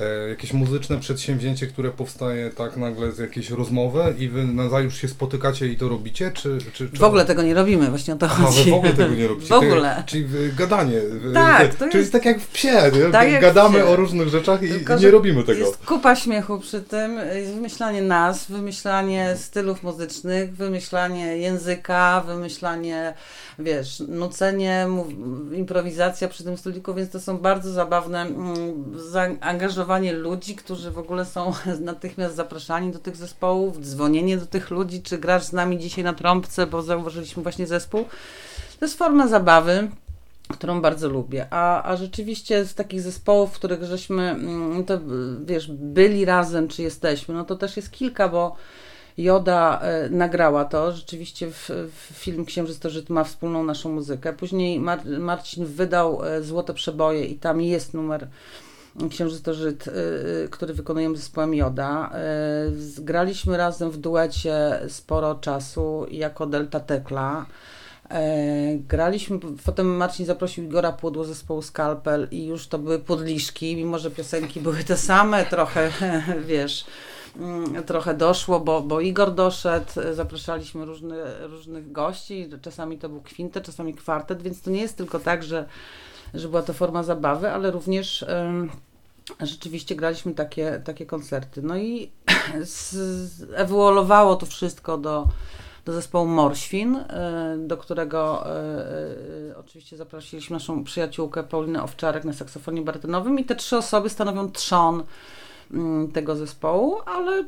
E, jakieś muzyczne przedsięwzięcie, które powstaje tak nagle z jakiejś rozmowy i wy nazajutrz się spotykacie i to robicie? Czy, czy, czy... W ogóle tego nie robimy, właśnie o to chodzi. wy w ogóle tego nie robicie. W ogóle. Te, czyli gadanie. Tak, to Czyli jest- tak jak w psie? Tak jak Gadamy psie. o różnych rzeczach i Tylko, nie robimy tego. Jest kupa śmiechu przy tym, jest wymyślanie nazw, wymyślanie stylów muzycznych, wymyślanie języka, wymyślanie, wiesz, nucenie, improwizacja przy tym stoliku, więc to są bardzo zabawne mm, zaangażowanie ludzi, którzy w ogóle są natychmiast zapraszani do tych zespołów, dzwonienie do tych ludzi, czy grasz z nami dzisiaj na trąbce, bo zauważyliśmy właśnie zespół. To jest forma zabawy którą bardzo lubię. A, a rzeczywiście z takich zespołów, w których żeśmy, mm, to wiesz, byli razem, czy jesteśmy, no to też jest kilka, bo Joda e, nagrała to. Rzeczywiście w, w film Księżyc to Żyd ma wspólną naszą muzykę. Później Mar Marcin wydał e, Złote Przeboje i tam jest numer Księżyc to Żyd, y, który wykonujemy zespołem Joda. Y, Zgraliśmy razem w duecie sporo czasu jako Delta Tekla. E, graliśmy, potem Marcin zaprosił Igora Pudło zespołu Skalpel i już to były podliszki, mimo że piosenki były te same, trochę, wiesz, trochę doszło, bo, bo Igor doszedł, zapraszaliśmy różny, różnych gości, czasami to był kwintet, czasami kwartet, więc to nie jest tylko tak, że, że była to forma zabawy, ale również rzeczywiście graliśmy takie, takie koncerty. No i ewoluowało to wszystko do, do zespołu Morświn, y, do którego y, y, oczywiście zaprosiliśmy naszą przyjaciółkę Paulinę Owczarek na saksofonie barytonowym i te trzy osoby stanowią trzon mm, tego zespołu, ale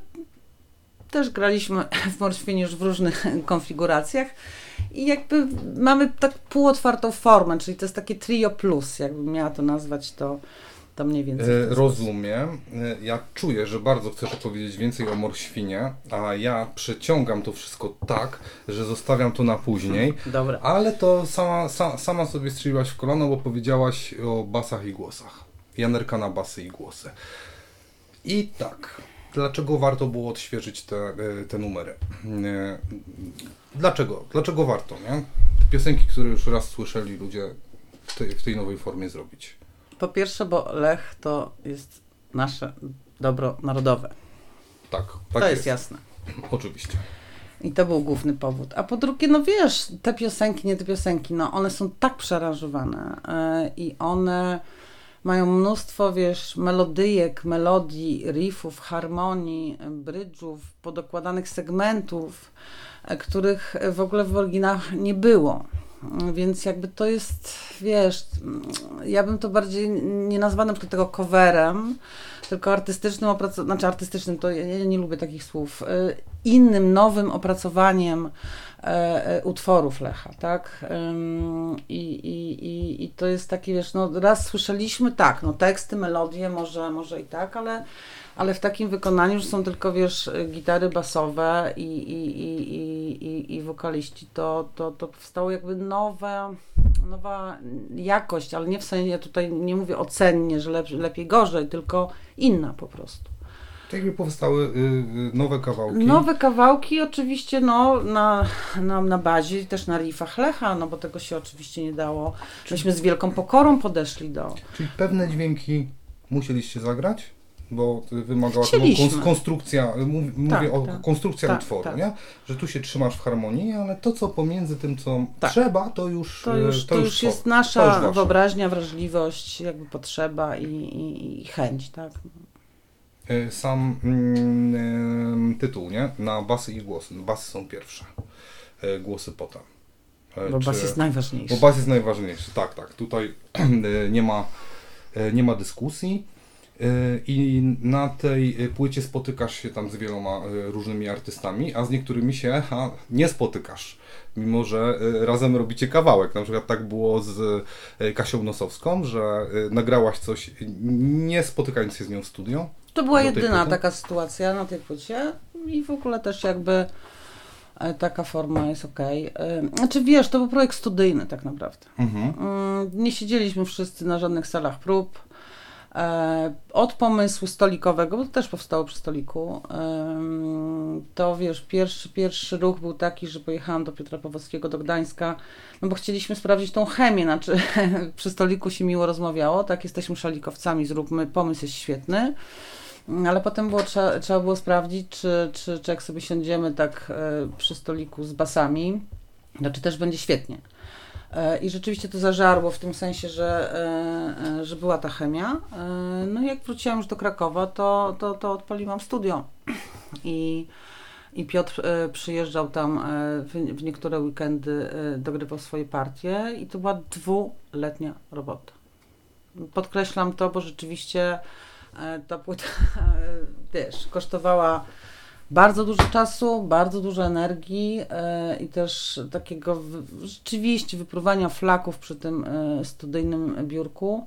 też graliśmy w Morświnie już w różnych konfiguracjach i jakby mamy tak półotwartą formę, czyli to jest takie trio plus, jakbym miała to nazwać, to, To mniej więcej. E. Rozumiem. E, Ja czuję, że bardzo chcesz opowiedzieć więcej o Morświnie, a ja przeciągam to wszystko tak, że zostawiam to na później. Dobra. Ale to sama, sa, sama sobie strzeliłaś w kolano, bo powiedziałaś o basach i głosach. Janerka na basy i głosy. I tak, dlaczego warto było odświeżyć te, e, te numery? E, Dlaczego? Dlaczego warto, nie? Te piosenki, które już raz słyszeli ludzie w tej, w tej nowej formie zrobić. Po pierwsze, bo Lech to jest nasze dobro narodowe. Tak, tak to jest jasne. Oczywiście. I to był główny powód. A po drugie, no wiesz, te piosenki, nie te piosenki, no one są tak przearanżowane yy, i one mają mnóstwo, wiesz, melodyjek, melodii, riffów, harmonii, brydżów, podokładanych segmentów, e, których w ogóle w oryginałach nie było. Więc jakby to jest, wiesz, ja bym to bardziej nie nazwała na przykład tego coverem, tylko artystycznym opracowaniem, znaczy artystycznym, to ja nie lubię takich słów, y, innym, nowym opracowaniem e, e, utworów Lecha, tak? I, i, i, I to jest takie, wiesz, no raz słyszeliśmy, tak, no teksty, melodie, może, może i tak, ale, ale w takim wykonaniu, że są tylko, wiesz, gitary basowe i, i, i, i, i, i wokaliści, to, to, to powstało jakby nowe, nowa jakość, ale nie w sensie, ja tutaj nie mówię ocennie, że lep, lepiej, gorzej, tylko inna po prostu. Tak jakby powstały y, y, nowe kawałki. Nowe kawałki oczywiście no, na, na, na bazie też na riffach Lecha, no bo tego się oczywiście nie dało. Myśmy z wielką pokorą podeszli do... Czyli pewne dźwięki musieliście zagrać, bo wymagała konstrukcja, mów, mówię Tak, o tak. konstrukcja Tak, utworu, tak. nie? Że tu się trzymasz w harmonii, ale to co pomiędzy tym, co Tak. trzeba, to już To y, już, to już to- jest to nasza już wyobraźnia, wrażliwość, jakby potrzeba i, i, i chęć, tak? Y, Sam mm, y, tytuł, nie? Na basy i głosy. Basy są pierwsze, głosy potem. Bo bas czy- jest najważniejszy. Bo bas jest najważniejszy, tak, tak. Tutaj nie ma, nie ma dyskusji. Y, I na tej y, płycie spotykasz się tam z wieloma y, różnymi artystami, a z niektórymi się ha, nie spotykasz. Mimo, że razem robicie kawałek. Na przykład tak było z Kasią Nosowską, że nagrałaś coś, nie spotykając się z nią w studio. To była jedyna taka sytuacja na tej płycie i w ogóle też jakby e, taka forma jest okej. E, Znaczy wiesz, to był projekt studyjny tak naprawdę. Mhm. Mm, Nie siedzieliśmy wszyscy na żadnych salach prób. E, Od pomysłu stolikowego, bo to też powstało przy stoliku, to wiesz, pierwszy, pierwszy ruch był taki, że pojechałam do Piotra Pawłowskiego, do Gdańska, no bo chcieliśmy sprawdzić tą chemię, znaczy przy stoliku się miło rozmawiało, tak, jesteśmy szalikowcami, zróbmy, pomysł jest świetny, Mm, ale potem było, trzeba, trzeba było sprawdzić, czy, czy, czy jak sobie siądziemy tak e, przy stoliku z basami, no, czy też będzie świetnie. E, I rzeczywiście to zażarło w tym sensie, że, e, e, że była ta chemia. No i jak wróciłam już do Krakowa, to, to, to odpaliłam studio. I, i Piotr przyjeżdżał tam w, niektóre weekendy, dogrywał swoje partie i to była dwuletnia robota. Podkreślam to, bo rzeczywiście ta płyta, wiesz, kosztowała bardzo dużo czasu, bardzo dużo energii e, i też takiego rzeczywiście wypruwania flaków przy tym e, studyjnym biurku,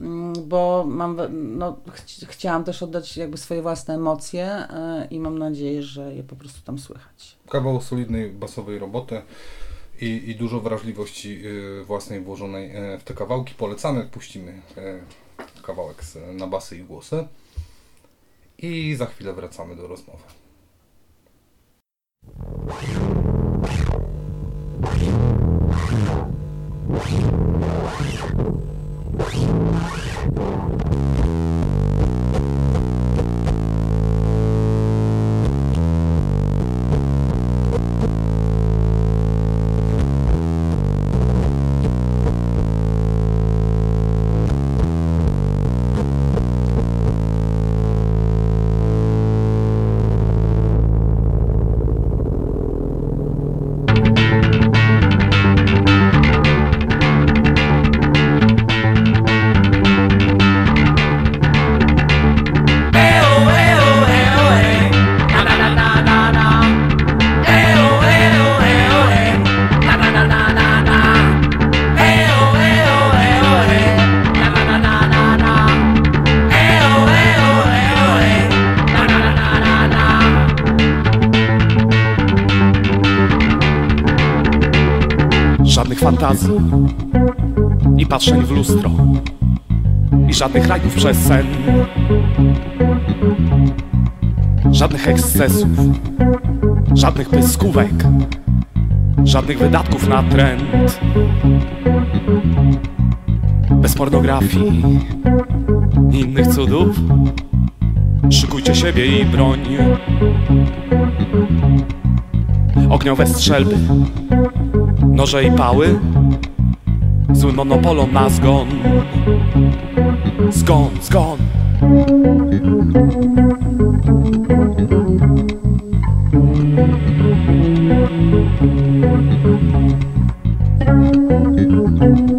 Mm, bo mam, no, chci, chciałam też oddać jakby swoje własne emocje e, i mam nadzieję, że je po prostu tam słychać. Kawał solidnej basowej roboty i, i dużo wrażliwości własnej włożonej w te kawałki. Polecamy, puścimy kawałek na basy i głosy. I za chwilę wracamy do rozmowy. Thank patrzeń w lustro i żadnych rajdów przez sen żadnych ekscesów żadnych pyskówek żadnych wydatków na trend bez pornografii i innych cudów. Szykujcie siebie i broń. Ogniowe strzelby noże i pały Zły monopolom na zgon. Zgon, zgon. Nie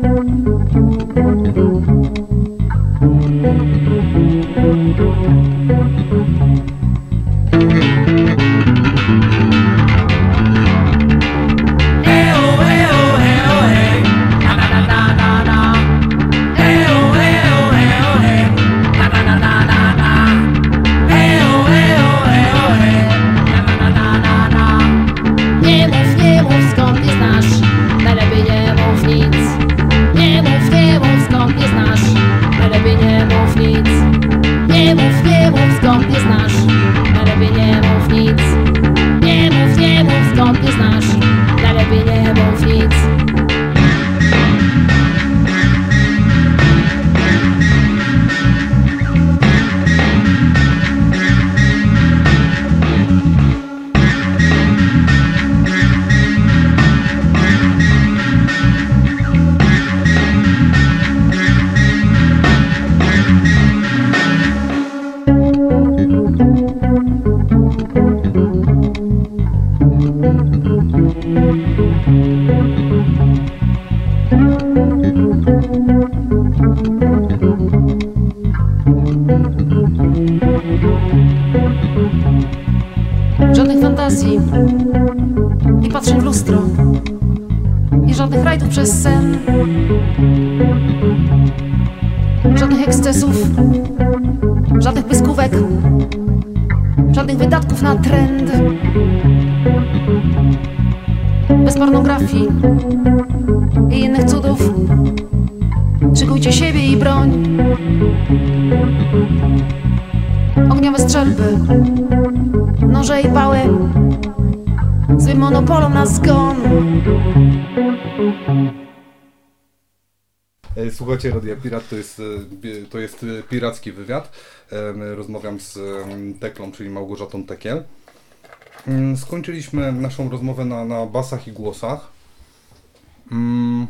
E, Słuchajcie, Radia Pirat to jest, e, to jest e, piracki wywiad. Em, Rozmawiam z Teklą, czyli Małgorzatą Tekiel. Mm, Skończyliśmy naszą rozmowę na, na basach i głosach. Mm,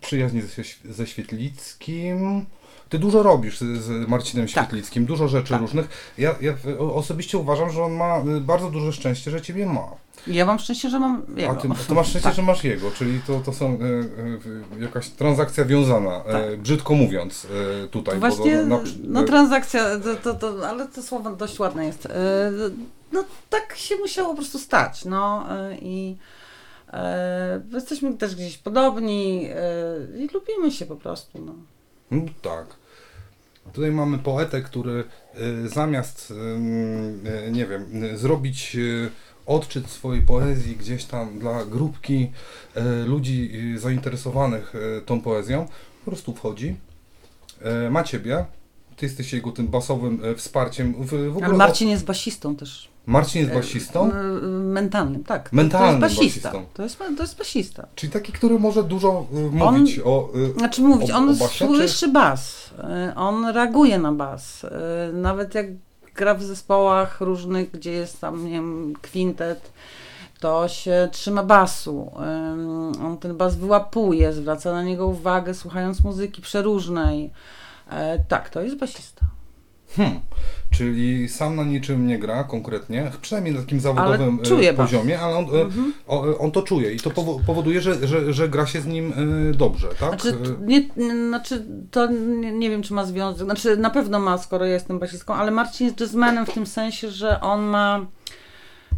Przyjaźnie ze, ze Świetlickim. Ty dużo robisz z, z Marcinem Tak. Świetlickim, dużo rzeczy Tak. różnych. Ja, ja osobiście uważam, że on ma y, bardzo duże szczęście, że ciebie ma. Ja mam szczęście, że mam jego. A ty to masz szczęście, Tak. że masz jego, czyli to, to są y, y, jakaś transakcja wiązana, y, brzydko mówiąc tutaj. Właśnie, na- no transakcja, to, to, to, ale to słowo dość ładne jest. E, No tak się musiało po prostu stać, no e, i e, jesteśmy też gdzieś podobni e, i lubimy się po prostu, no. No, tak. Tutaj mamy poetę, który y, zamiast, y, nie wiem, zrobić y, odczyt swojej poezji gdzieś tam dla grupki ludzi zainteresowanych tą poezją, po prostu wchodzi, ma ciebie, ty jesteś jego tym basowym wsparciem. W, w ogóle Ale Marcin jest basistą też. Marcin jest basistą, M- Mentalnym, tak. Mentalnym to jest basista. basistą. To jest, to jest basista. czyli taki, który może dużo y, mówić o... y, Znaczy mówić, O- on o basie, słyszy bas, y, on reaguje na bas. Nawet jak gra w zespołach różnych, gdzie jest tam, nie wiem, kwintet, to się trzyma basu. On ten bas wyłapuje, zwraca na niego uwagę, słuchając muzyki przeróżnej. E, Tak, to jest basista. Hmm. Czyli sam na niczym nie gra konkretnie, przynajmniej na takim zawodowym e, poziomie, ale on, e, o, on to czuje i to powo- powoduje, że, że, że gra się z nim e, dobrze, tak? Znaczy, E, nie, znaczy to nie, nie wiem, czy ma związek, znaczy na pewno ma, skoro ja jestem basistką, ale Marcin jest jazzmenem w tym sensie, że on ma,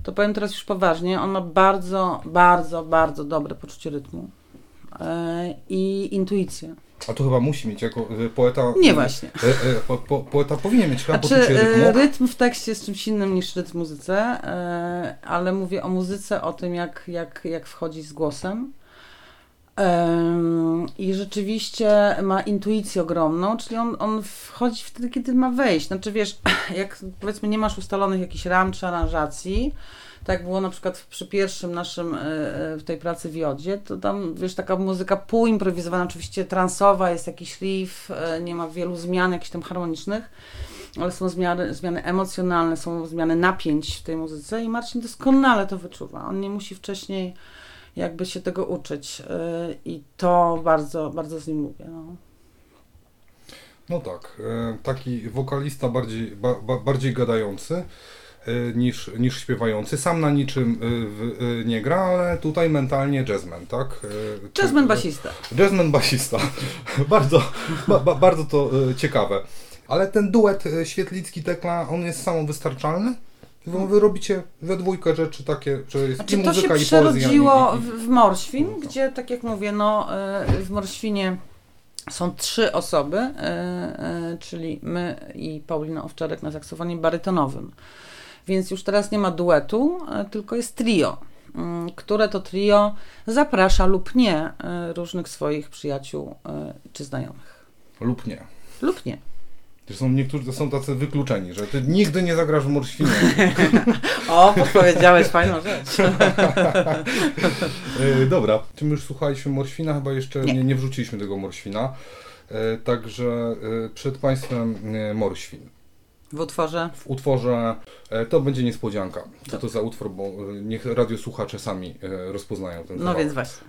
to powiem teraz już poważnie, on ma bardzo, bardzo, bardzo dobre poczucie rytmu e, i intuicję. A to chyba musi mieć jako e, poeta. Nie e, właśnie. E, e, po, po, poeta powinien mieć chyba Znaczy, poczucie rytmu. rytm w tekście jest czymś innym niż rytm w muzyce, ale mówię o muzyce, o tym, jak, jak, jak wchodzi z głosem. I rzeczywiście ma intuicję ogromną, czyli on, on wchodzi wtedy, kiedy ma wejść. Znaczy wiesz, jak powiedzmy nie masz ustalonych jakichś ram czy aranżacji, tak było na przykład przy pierwszym naszym e, e, w tej pracy w Jodzie, to tam wiesz, taka muzyka półimprowizowana, oczywiście transowa, jest jakiś riff, e, nie ma wielu zmian jakichś tam harmonicznych, ale są zmiany, zmiany emocjonalne, są zmiany napięć w tej muzyce i Marcin doskonale to wyczuwa. On nie musi wcześniej jakby się tego uczyć y, i to bardzo, bardzo z nim lubię. No. No tak, e, taki wokalista bardziej, ba, ba, bardziej gadający e, niż, niż śpiewający. Sam na niczym nie gra, ale tutaj mentalnie jazzman, tak? Jazzman basista. Jazzman basista. bardzo, ba, ba, bardzo to ciekawe. Ale ten duet Świetlicki-Tekla, on jest samowystarczalny? Wy, wy robicie we dwójkę rzeczy takie, że jest Znaczy i to się muzyka, i poezja. przerodziło i, i, w, w Morświn, gdzie tak jak mówię, no y, w Morświnie są trzy osoby, y, y, czyli my i Paulina Owczarek na saksofonie barytonowym. Więc już teraz nie ma duetu, tylko jest trio, które to trio zaprasza lub nie różnych swoich przyjaciół czy znajomych. lub nie. Lub nie. Są niektórzy to są tacy wykluczeni, że ty nigdy nie zagrasz w Morświnie. O, podpowiedziałeś fajną rzecz. E, dobra, czy my już słuchaliśmy Morświna? Chyba jeszcze nie, Nie. nie, wrzuciliśmy tego Morświna. E, także e, przed Państwem e, Morświn. W utworze W utworze e, to będzie niespodzianka. Co to za utwór, bo niech radiosłuchacze sami rozpoznają ten No kawałek. więc właśnie.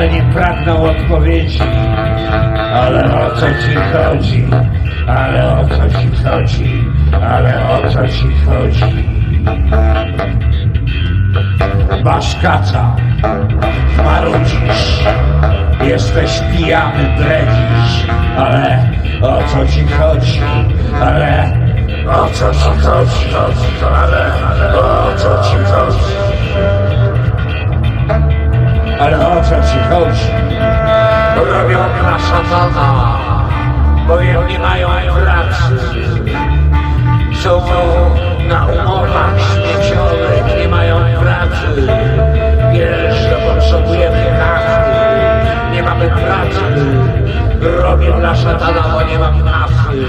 I wcale nie pragną odpowiedzi. Ale o co ci chodzi? Ale o co ci chodzi? Ale o co ci chodzi? Masz kaca, marudzisz, jesteś pijany, bredzisz, ale o co ci chodzi? Ale o co ci chodzi? Ale o co ci chodzi? Ale o co ci chodzi? Robią na szatana, bo nie mają pracy. Są na umowach śmieciowych, nie mają pracy. Wiesz, że potrzebujemy kasy, nie mamy pracy. Robię dla szatana, bo nie mam kasy.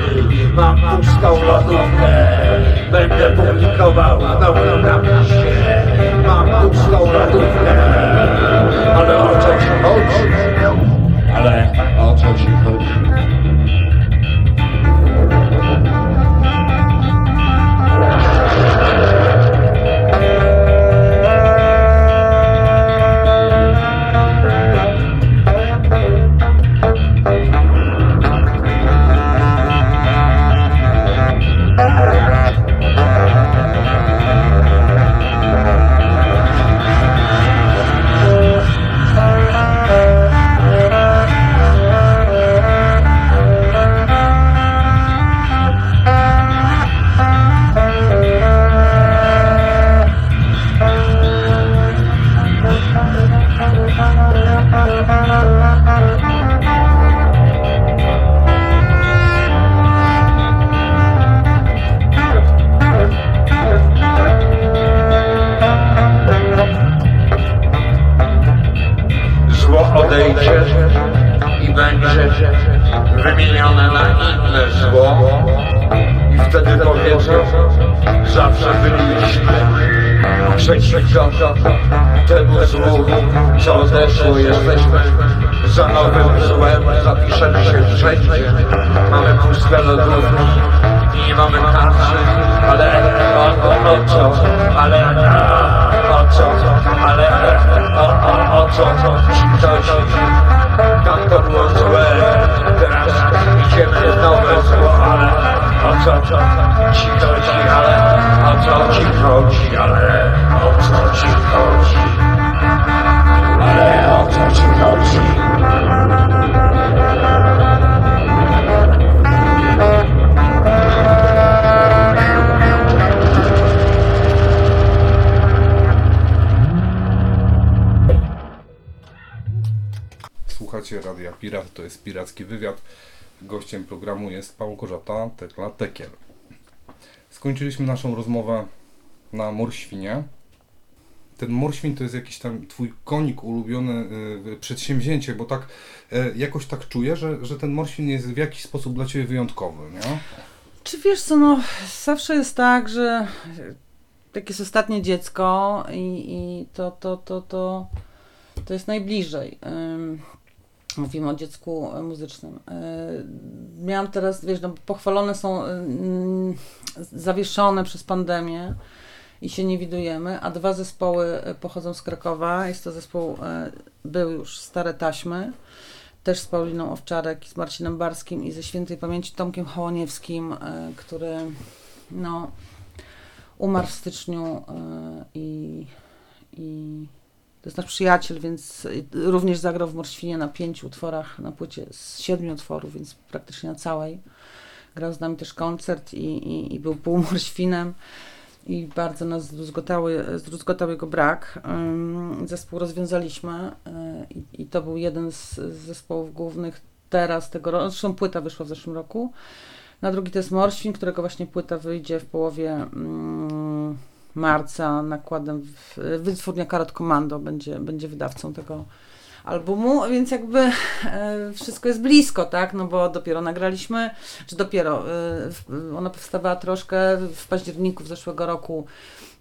Mam pustą lodówkę, będę publikował w nowym napisie. Mam pustą lodówkę, ale o co ci chodzi? Ale o co ci chodzi? wtedy przeciwko temu złu, co odeszło. Jesteśmy za nowym złem, zapiszemy się wszędzie. Mamy puste lodówki nie mamy tarczy, ale o, o, o co, ale o co, ale o, o, o co ci chodzi. Tam to było złe, teraz idziemy w nowe zło, ale o co ci chodzi, ale o co ci chodzi, ale o co ci chodzi, ale o co ci chodzi. Słuchacie Radia Pirat, to jest piracki wywiad. Gościem programu jest Małgorzata Tekla Tekiel. Skończyliśmy naszą rozmowę na Morświnie. Ten Morświn to jest jakiś tam twój konik ulubione y, przedsięwzięcie, bo tak y, jakoś tak czuję, że, że ten Morświn jest w jakiś sposób dla Ciebie wyjątkowy, nie? Czy wiesz co, no zawsze jest tak, że jak jest ostatnie dziecko i, i to, to, to, to, to jest najbliżej. Mówimy o dziecku muzycznym. Yy, Miałam teraz, wiesz, no, pochwalone są, ym, zawieszone przez pandemię i się nie widujemy, a dwa zespoły pochodzą z Krakowa. Jest to zespół, e, był już Stare Taśmy, też z Pauliną Owczarek z Marcinem Barskim i ze świętej pamięci Tomkiem Hołoniewskim, e, który no, umarł w styczniu e, i, i to jest nasz przyjaciel, więc również zagrał w Morświnie na pięciu utworach, na płycie z siedmiu utworów, więc praktycznie na całej. Grał z nami też koncert i, i, i był półmorświnem i bardzo nas zdruzgotały, zdruzgotał jego brak. Zespół rozwiązaliśmy y, i, i to był jeden z, zespołów głównych teraz tego roku. Zresztą płyta wyszła w zeszłym roku. Na drugi to jest Morświn, którego właśnie płyta wyjdzie w połowie marca nakładem w, wytwórnia Karot Commando będzie, będzie wydawcą tego albumu, więc jakby e, wszystko jest blisko, tak, no bo dopiero nagraliśmy, czy dopiero, e, ona powstawała troszkę w październiku zeszłego roku,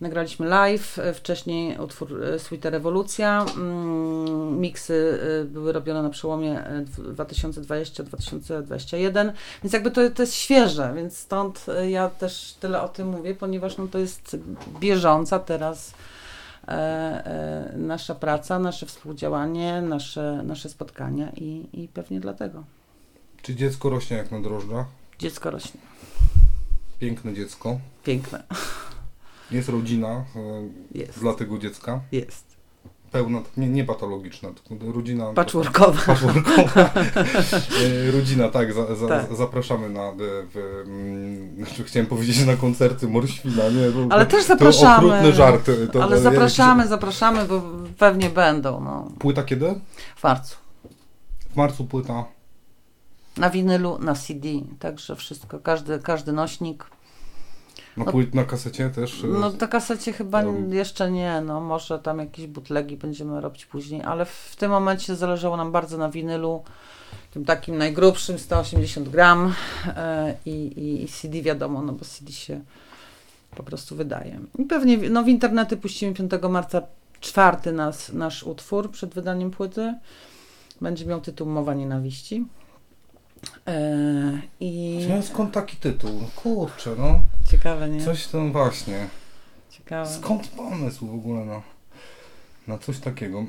nagraliśmy live, e, wcześniej utwór Sweeta Rewolucja, mm, miksy były robione na przełomie e, dw- 2020-2021, więc jakby to, to jest świeże, więc stąd ja też tyle o tym mówię, ponieważ no to jest bieżąca teraz nasza praca, nasze współdziałanie, nasze, nasze spotkania i, i pewnie dlatego Czy dziecko rośnie jak na drożdżach? dziecko rośnie. Piękne dziecko. Piękne. Jest rodzina e, Jest. dla tego dziecka. Jest. Pełna, nie, nie patologiczna, tylko rodzina. Patchworkowa. Patchworkowa. E, rodzina, tak, za, za, Tak. zapraszamy na, w, w, mm, znaczy chciałem powiedzieć na koncerty Morświna, nie? Ale też To zapraszamy. okrutny żart. To, Ale e, zapraszamy, zapraszamy, bo pewnie będą, no, Płyta kiedy? w marcu. W marcu płyta. Na winylu, na CD, także wszystko, każdy, każdy nośnik. Na, No- płyt, na kasecie też. e, No na kasecie chyba Um. jeszcze nie, no może tam jakieś butlegi będziemy robić później, ale w, tym momencie zależało nam bardzo na winylu, tym takim najgrubszym, 180 gram e, i, i, i CD wiadomo, no bo CD się po prostu wydaje. I pewnie w- no, w internety puścimy 5 marca czwarty nas, nasz utwór przed wydaniem płyty. Będzie miał tytuł Mowa Nienawiści. E, I Czy skąd taki tytuł? No Kurczę, no. ciekawe, nie? Coś tam właśnie. Ciekawe. Skąd pomysł w ogóle na, na coś takiego?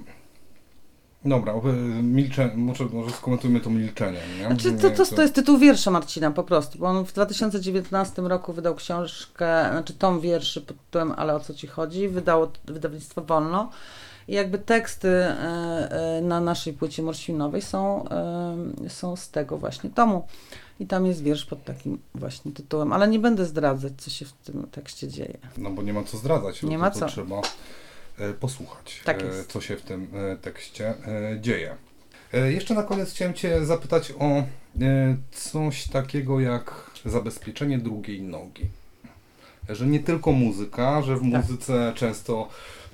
Dobra, e, milczę, może, może skomentujmy to milczenie, nie? Znaczy, to, to, to jest tytuł wiersza Marcina po prostu, bo on w 2019 roku wydał książkę, znaczy tom wierszy pod tytułem Ale o co ci chodzi, wydało wydawnictwo Wolno jakby teksty e, e, na naszej płycie morświnowej są, e, są z tego właśnie tomu i tam jest wiersz pod takim właśnie tytułem, ale nie będę zdradzać, co się w tym tekście dzieje. No bo nie ma co zdradzać, Nie to, ma co. trzeba posłuchać, Tak co się w tym tekście dzieje. Jeszcze na koniec chciałem Cię zapytać o coś takiego jak zabezpieczenie drugiej nogi. Że nie tylko muzyka, że w Tak. muzyce często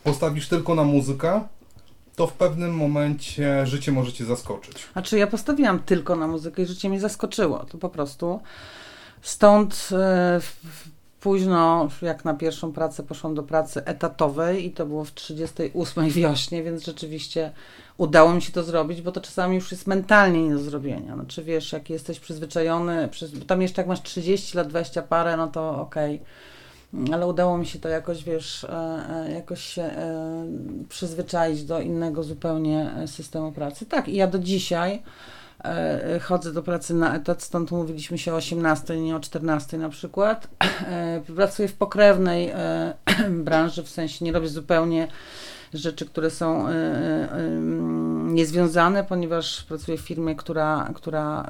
postawisz tylko na muzykę, to w pewnym momencie życie może Cię zaskoczyć. Znaczy ja postawiłam tylko na muzykę i życie mnie zaskoczyło. To po prostu Stąd e, późno, jak na pierwszą pracę, poszłam do pracy etatowej i to było w 38 wiośnie, więc rzeczywiście udało mi się to zrobić, bo to czasami już jest mentalnie nie do zrobienia. Znaczy wiesz, jak jesteś przyzwyczajony, przyz... bo tam jeszcze jak masz 30 lat, 20 parę, no to okej. Ale udało mi się to jakoś, wiesz, e, e, jakoś się e, przyzwyczaić do innego zupełnie systemu pracy. Tak, i ja do dzisiaj chodzę do pracy na etat, stąd umówiliśmy się o 18, nie o 14 na przykład. Pracuję w pokrewnej branży, w sensie nie robię zupełnie rzeczy, które są e, e, niezwiązane, ponieważ pracuję w firmie, która, która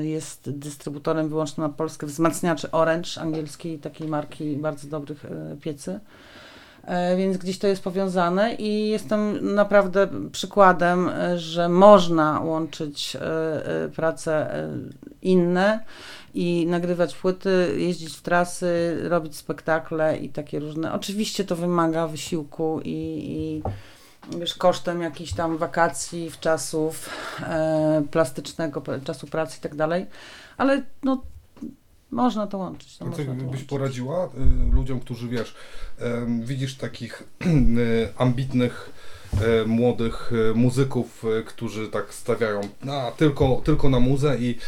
e, jest dystrybutorem wyłącznie na Polskę wzmacniaczy Orange, angielskiej takiej marki bardzo dobrych piecy. Więc gdzieś to jest powiązane i jestem naprawdę przykładem, że można łączyć prace inne i nagrywać płyty, jeździć w trasy, robić spektakle i takie różne. Oczywiście to wymaga wysiłku i, i wiesz, kosztem jakichś tam wakacji, w czasów e, plastycznego, czasu pracy i tak dalej, ale no można to łączyć. No, to byś łączyć. poradziła y, ludziom, którzy wiesz, em, widzisz takich y, ambitnych, y, młodych y, muzyków, y, którzy tak stawiają na, tylko, tylko na muzę i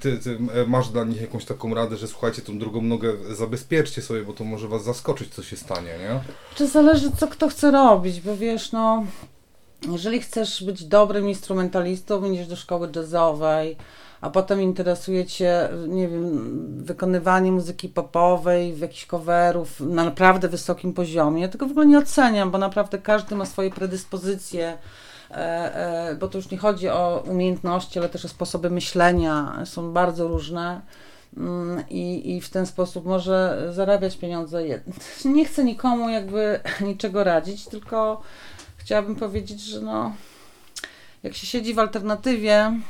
ty, ty masz dla nich jakąś taką radę, że słuchajcie, tą drugą nogę zabezpieczcie sobie, bo to może was zaskoczyć, co się stanie, nie? Czy zależy, co kto chce robić, bo wiesz, no, jeżeli chcesz być dobrym instrumentalistą, idziesz do szkoły jazzowej, a potem interesuje Cię, nie wiem, wykonywanie muzyki popowej, jakichś coverów na naprawdę wysokim poziomie. Ja tego w ogóle nie oceniam, bo naprawdę każdy ma swoje predyspozycje, e, e, bo to już nie chodzi o umiejętności, ale też o sposoby myślenia, są bardzo różne. Mm, I, I w ten sposób może zarabiać pieniądze. Nie chcę nikomu jakby niczego radzić, tylko chciałabym powiedzieć, że no, jak się siedzi w alternatywie,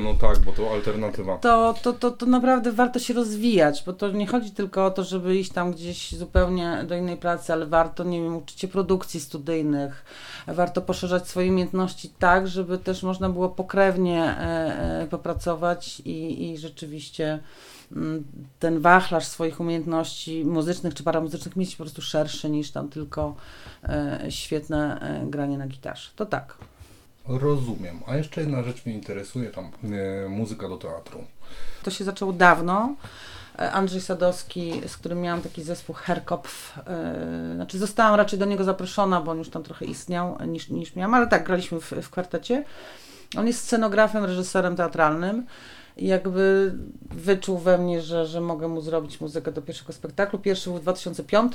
No tak, bo to alternatywa. to, to, to, to naprawdę warto się rozwijać, bo to nie chodzi tylko o to, żeby iść tam gdzieś zupełnie do innej pracy, ale warto, nie wiem, uczyć się produkcji studyjnych, warto poszerzać swoje umiejętności tak, żeby też można było pokrewnie e, e, popracować i, i rzeczywiście mm, ten wachlarz swoich umiejętności muzycznych czy paramuzycznych mieć po prostu szerszy niż tam tylko e, świetne e, granie na gitarze. To tak. Rozumiem. A jeszcze jedna rzecz mnie interesuje, tam y, muzyka do teatru. To się zaczęło dawno. E, Andrzej Sadowski, z którym miałam taki zespół Herkopf, yy, znaczy zostałam raczej do niego zaproszona, bo on już tam trochę istniał e, niż, niż miałam, ale tak, graliśmy w, w kwartecie. On jest scenografem, reżyserem teatralnym i jakby wyczuł we mnie, że, że mogę mu zrobić muzykę do pierwszego spektaklu. Pierwszy był w 2005,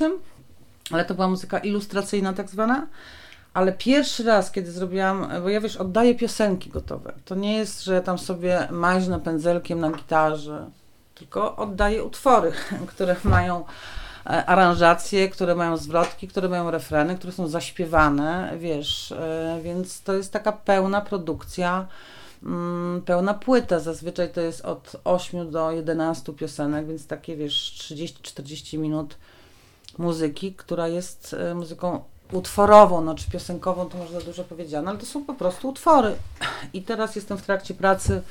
ale to była muzyka ilustracyjna tak zwana. Ale pierwszy raz, kiedy zrobiłam, bo ja wiesz, oddaję piosenki gotowe. To nie jest, że tam sobie maźnę pędzelkiem na gitarze, tylko oddaję utwory, które mają e, aranżacje, które mają zwrotki, które mają refreny, które są zaśpiewane, wiesz, e, więc to jest taka pełna produkcja, mm, pełna płyta. Zazwyczaj to jest od 8 do 11 piosenek, więc takie, wiesz, 30-40 minut muzyki, która jest e, muzyką utworową, no czy piosenkową, to może za dużo powiedziane, ale to są po prostu utwory. I teraz jestem w trakcie pracy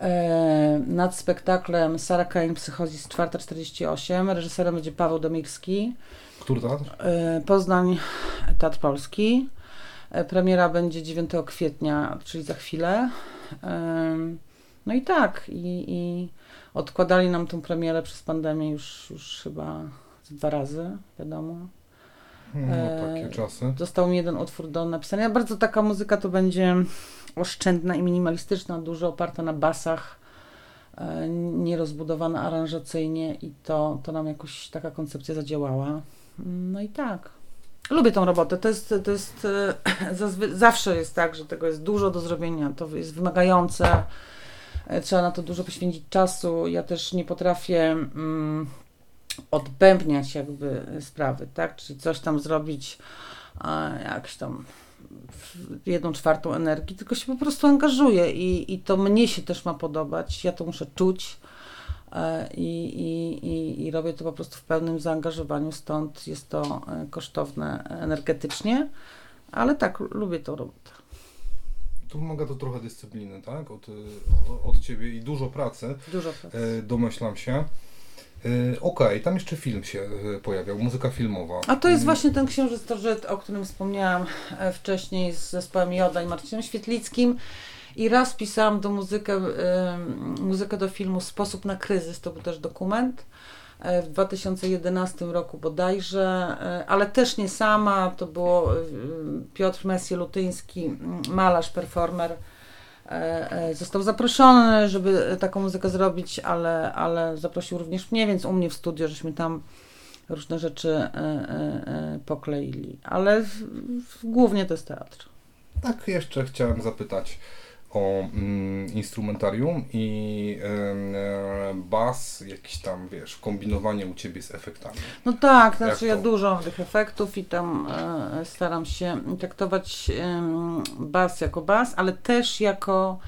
e, nad spektaklem Sarah Kane Psychozis 448. Reżyserem będzie Paweł Domirski. Który teatr? E, Poznań, Teatr Polski. E, Premiera będzie 9 kwietnia, czyli za chwilę. Em, No i tak, i, i odkładali nam tą premierę przez pandemię już, już chyba dwa razy, wiadomo. No E, takie czasy. Został mi jeden utwór do napisania. Bardzo taka muzyka to będzie oszczędna i minimalistyczna, dużo oparta na basach, e, nierozbudowana aranżacyjnie i to, to nam jakoś taka koncepcja zadziałała. No i tak. Lubię tą robotę. To jest, to jest e, zawsze jest tak, że tego jest dużo do zrobienia. To jest wymagające. Trzeba na to dużo poświęcić czasu. Ja też nie potrafię mm, odbębniać jakby sprawy, tak? Czyli coś tam zrobić, jakś tam jedną czwartą energii, tylko się po prostu angażuję i, i to mnie się też ma podobać. Ja to muszę czuć. e, I, i, i, I robię to po prostu w pełnym zaangażowaniu, stąd jest to e, kosztowne energetycznie, ale tak, lubię tą robotę. tu wymaga to trochę dyscypliny, tak? Od, y, o- od ciebie i dużo pracy, Dużo pracy. e, domyślam się. E, Okej, tam jeszcze film się e, pojawiał, muzyka filmowa. A to jest właśnie ten księżyc Torżet, o którym wspomniałam e, wcześniej z zespołem Joda i Marcinem Świetlickim. I raz pisałam do muzykę, e, muzykę do filmu Sposób na kryzys, to był też dokument e, w 2011 roku bodajże, e, ale też nie sama, to było Piotr Mesje-Lutyński, m, malarz, performer, został zaproszony, żeby taką muzykę zrobić, ale, ale zaprosił również mnie, więc u mnie w studio, żeśmy tam różne rzeczy e, e, e, pokleili, ale w, w, głównie to jest teatr. Tak, jeszcze chciałem zapytać o mm, instrumentarium i em, e, bas, jakiś tam, wiesz, kombinowanie u Ciebie z efektami. No tak, znaczy ja to? dużo mam tych efektów i tam e, staram się traktować bas jako bas, ale też jako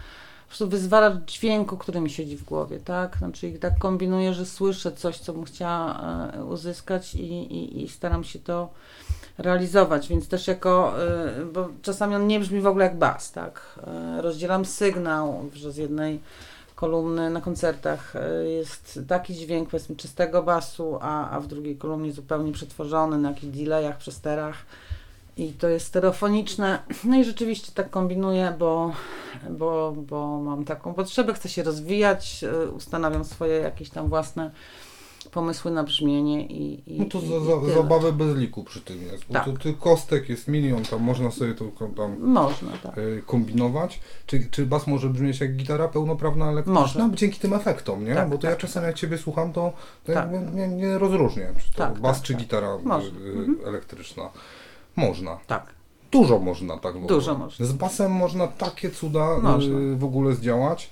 po prostu wyzwalacz dźwięku, który mi siedzi w głowie, tak? Znaczy i tak kombinuję, że słyszę coś, co bym chciała e, uzyskać i, i, i staram się to realizować, więc też jako, e, bo czasami on nie brzmi w ogóle jak bas, tak? E, rozdzielam sygnał, że z jednej kolumny na koncertach e, jest taki dźwięk powiedzmy czystego basu, a, a w drugiej kolumnie zupełnie przetworzony na jakichś delayach, przesterach i to jest stereofoniczne. No i rzeczywiście tak kombinuję, bo, bo, bo mam taką potrzebę, chcę się rozwijać, ustanawiam swoje jakieś tam własne pomysły na brzmienie i, i No to i, za, i za, tyle. zabawę bez liku przy tym jest, bo Tak. to, ty kostek jest milion, tam można sobie to tam Można, tak. e, kombinować. Czy, czy bas może brzmieć jak gitara pełnoprawna elektryczna? Może. Dzięki tym efektom, nie? Tak, bo to tak, ja czasem jak Ciebie słucham, to, to Tak. nie, nie rozróżnię, czy to Tak, bas, tak, czy tak. gitara Mhm. elektryczna. Można. Tak. Dużo można tak w ogóle. Dużo można. Z basem można takie cuda Można. w ogóle zdziałać,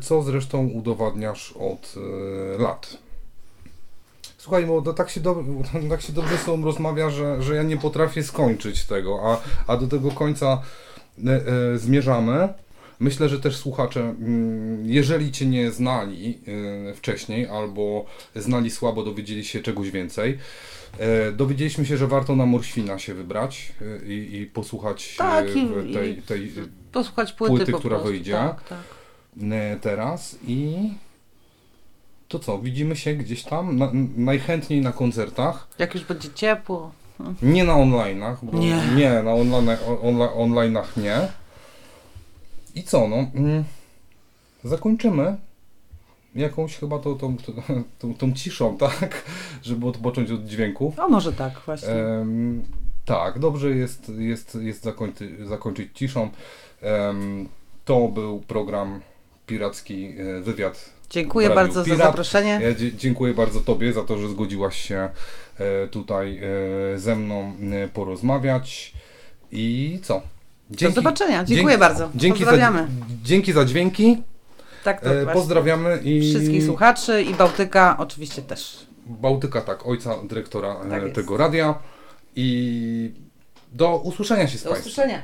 co zresztą udowadniasz od lat. Słuchaj, bo to tak się, do, tak się dobrze z tobą rozmawia, że, że ja nie potrafię skończyć tego, a, a do tego końca e, e, zmierzamy. Myślę, że też słuchacze, mm, jeżeli Cię nie znali e, wcześniej albo znali słabo, dowiedzieli się czegoś więcej, e, dowiedzieliśmy się, że warto na Morświna się wybrać e, i, i posłuchać Tak, i- w tej, i- tej Posłuchać płyty, Płyty, która prostu. wyjdzie. Tak, tak. teraz i to co, widzimy się gdzieś tam, na, najchętniej na koncertach. Jak już będzie ciepło. Nie na online'ach, bo Nie. nie na online, onla, online'ach nie. I co, no, mm, zakończymy jakąś chyba tą, tą, tą, tą, ciszą, tak, żeby odpocząć od dźwięków. O, może tak właśnie. Em, tak, dobrze jest, jest, jest zakończy, zakończyć ciszą. Em, to był program Piracki e, Wywiad Dziękuję Radiu bardzo za Pirat. zaproszenie. Ja dzie- dziękuję bardzo Tobie za to, że zgodziłaś się e, tutaj e, ze mną e, porozmawiać. I co? Do zobaczenia. Dziękuję bardzo. Dzięki Pozdrawiamy. Za, dzięki za dźwięki. Tak, to E, pozdrawiamy i Wszystkich słuchaczy i Bałtyka oczywiście też. Bałtyka, tak, ojca dyrektora Tak tego radia. I do usłyszenia się z Do Państwem. usłyszenia.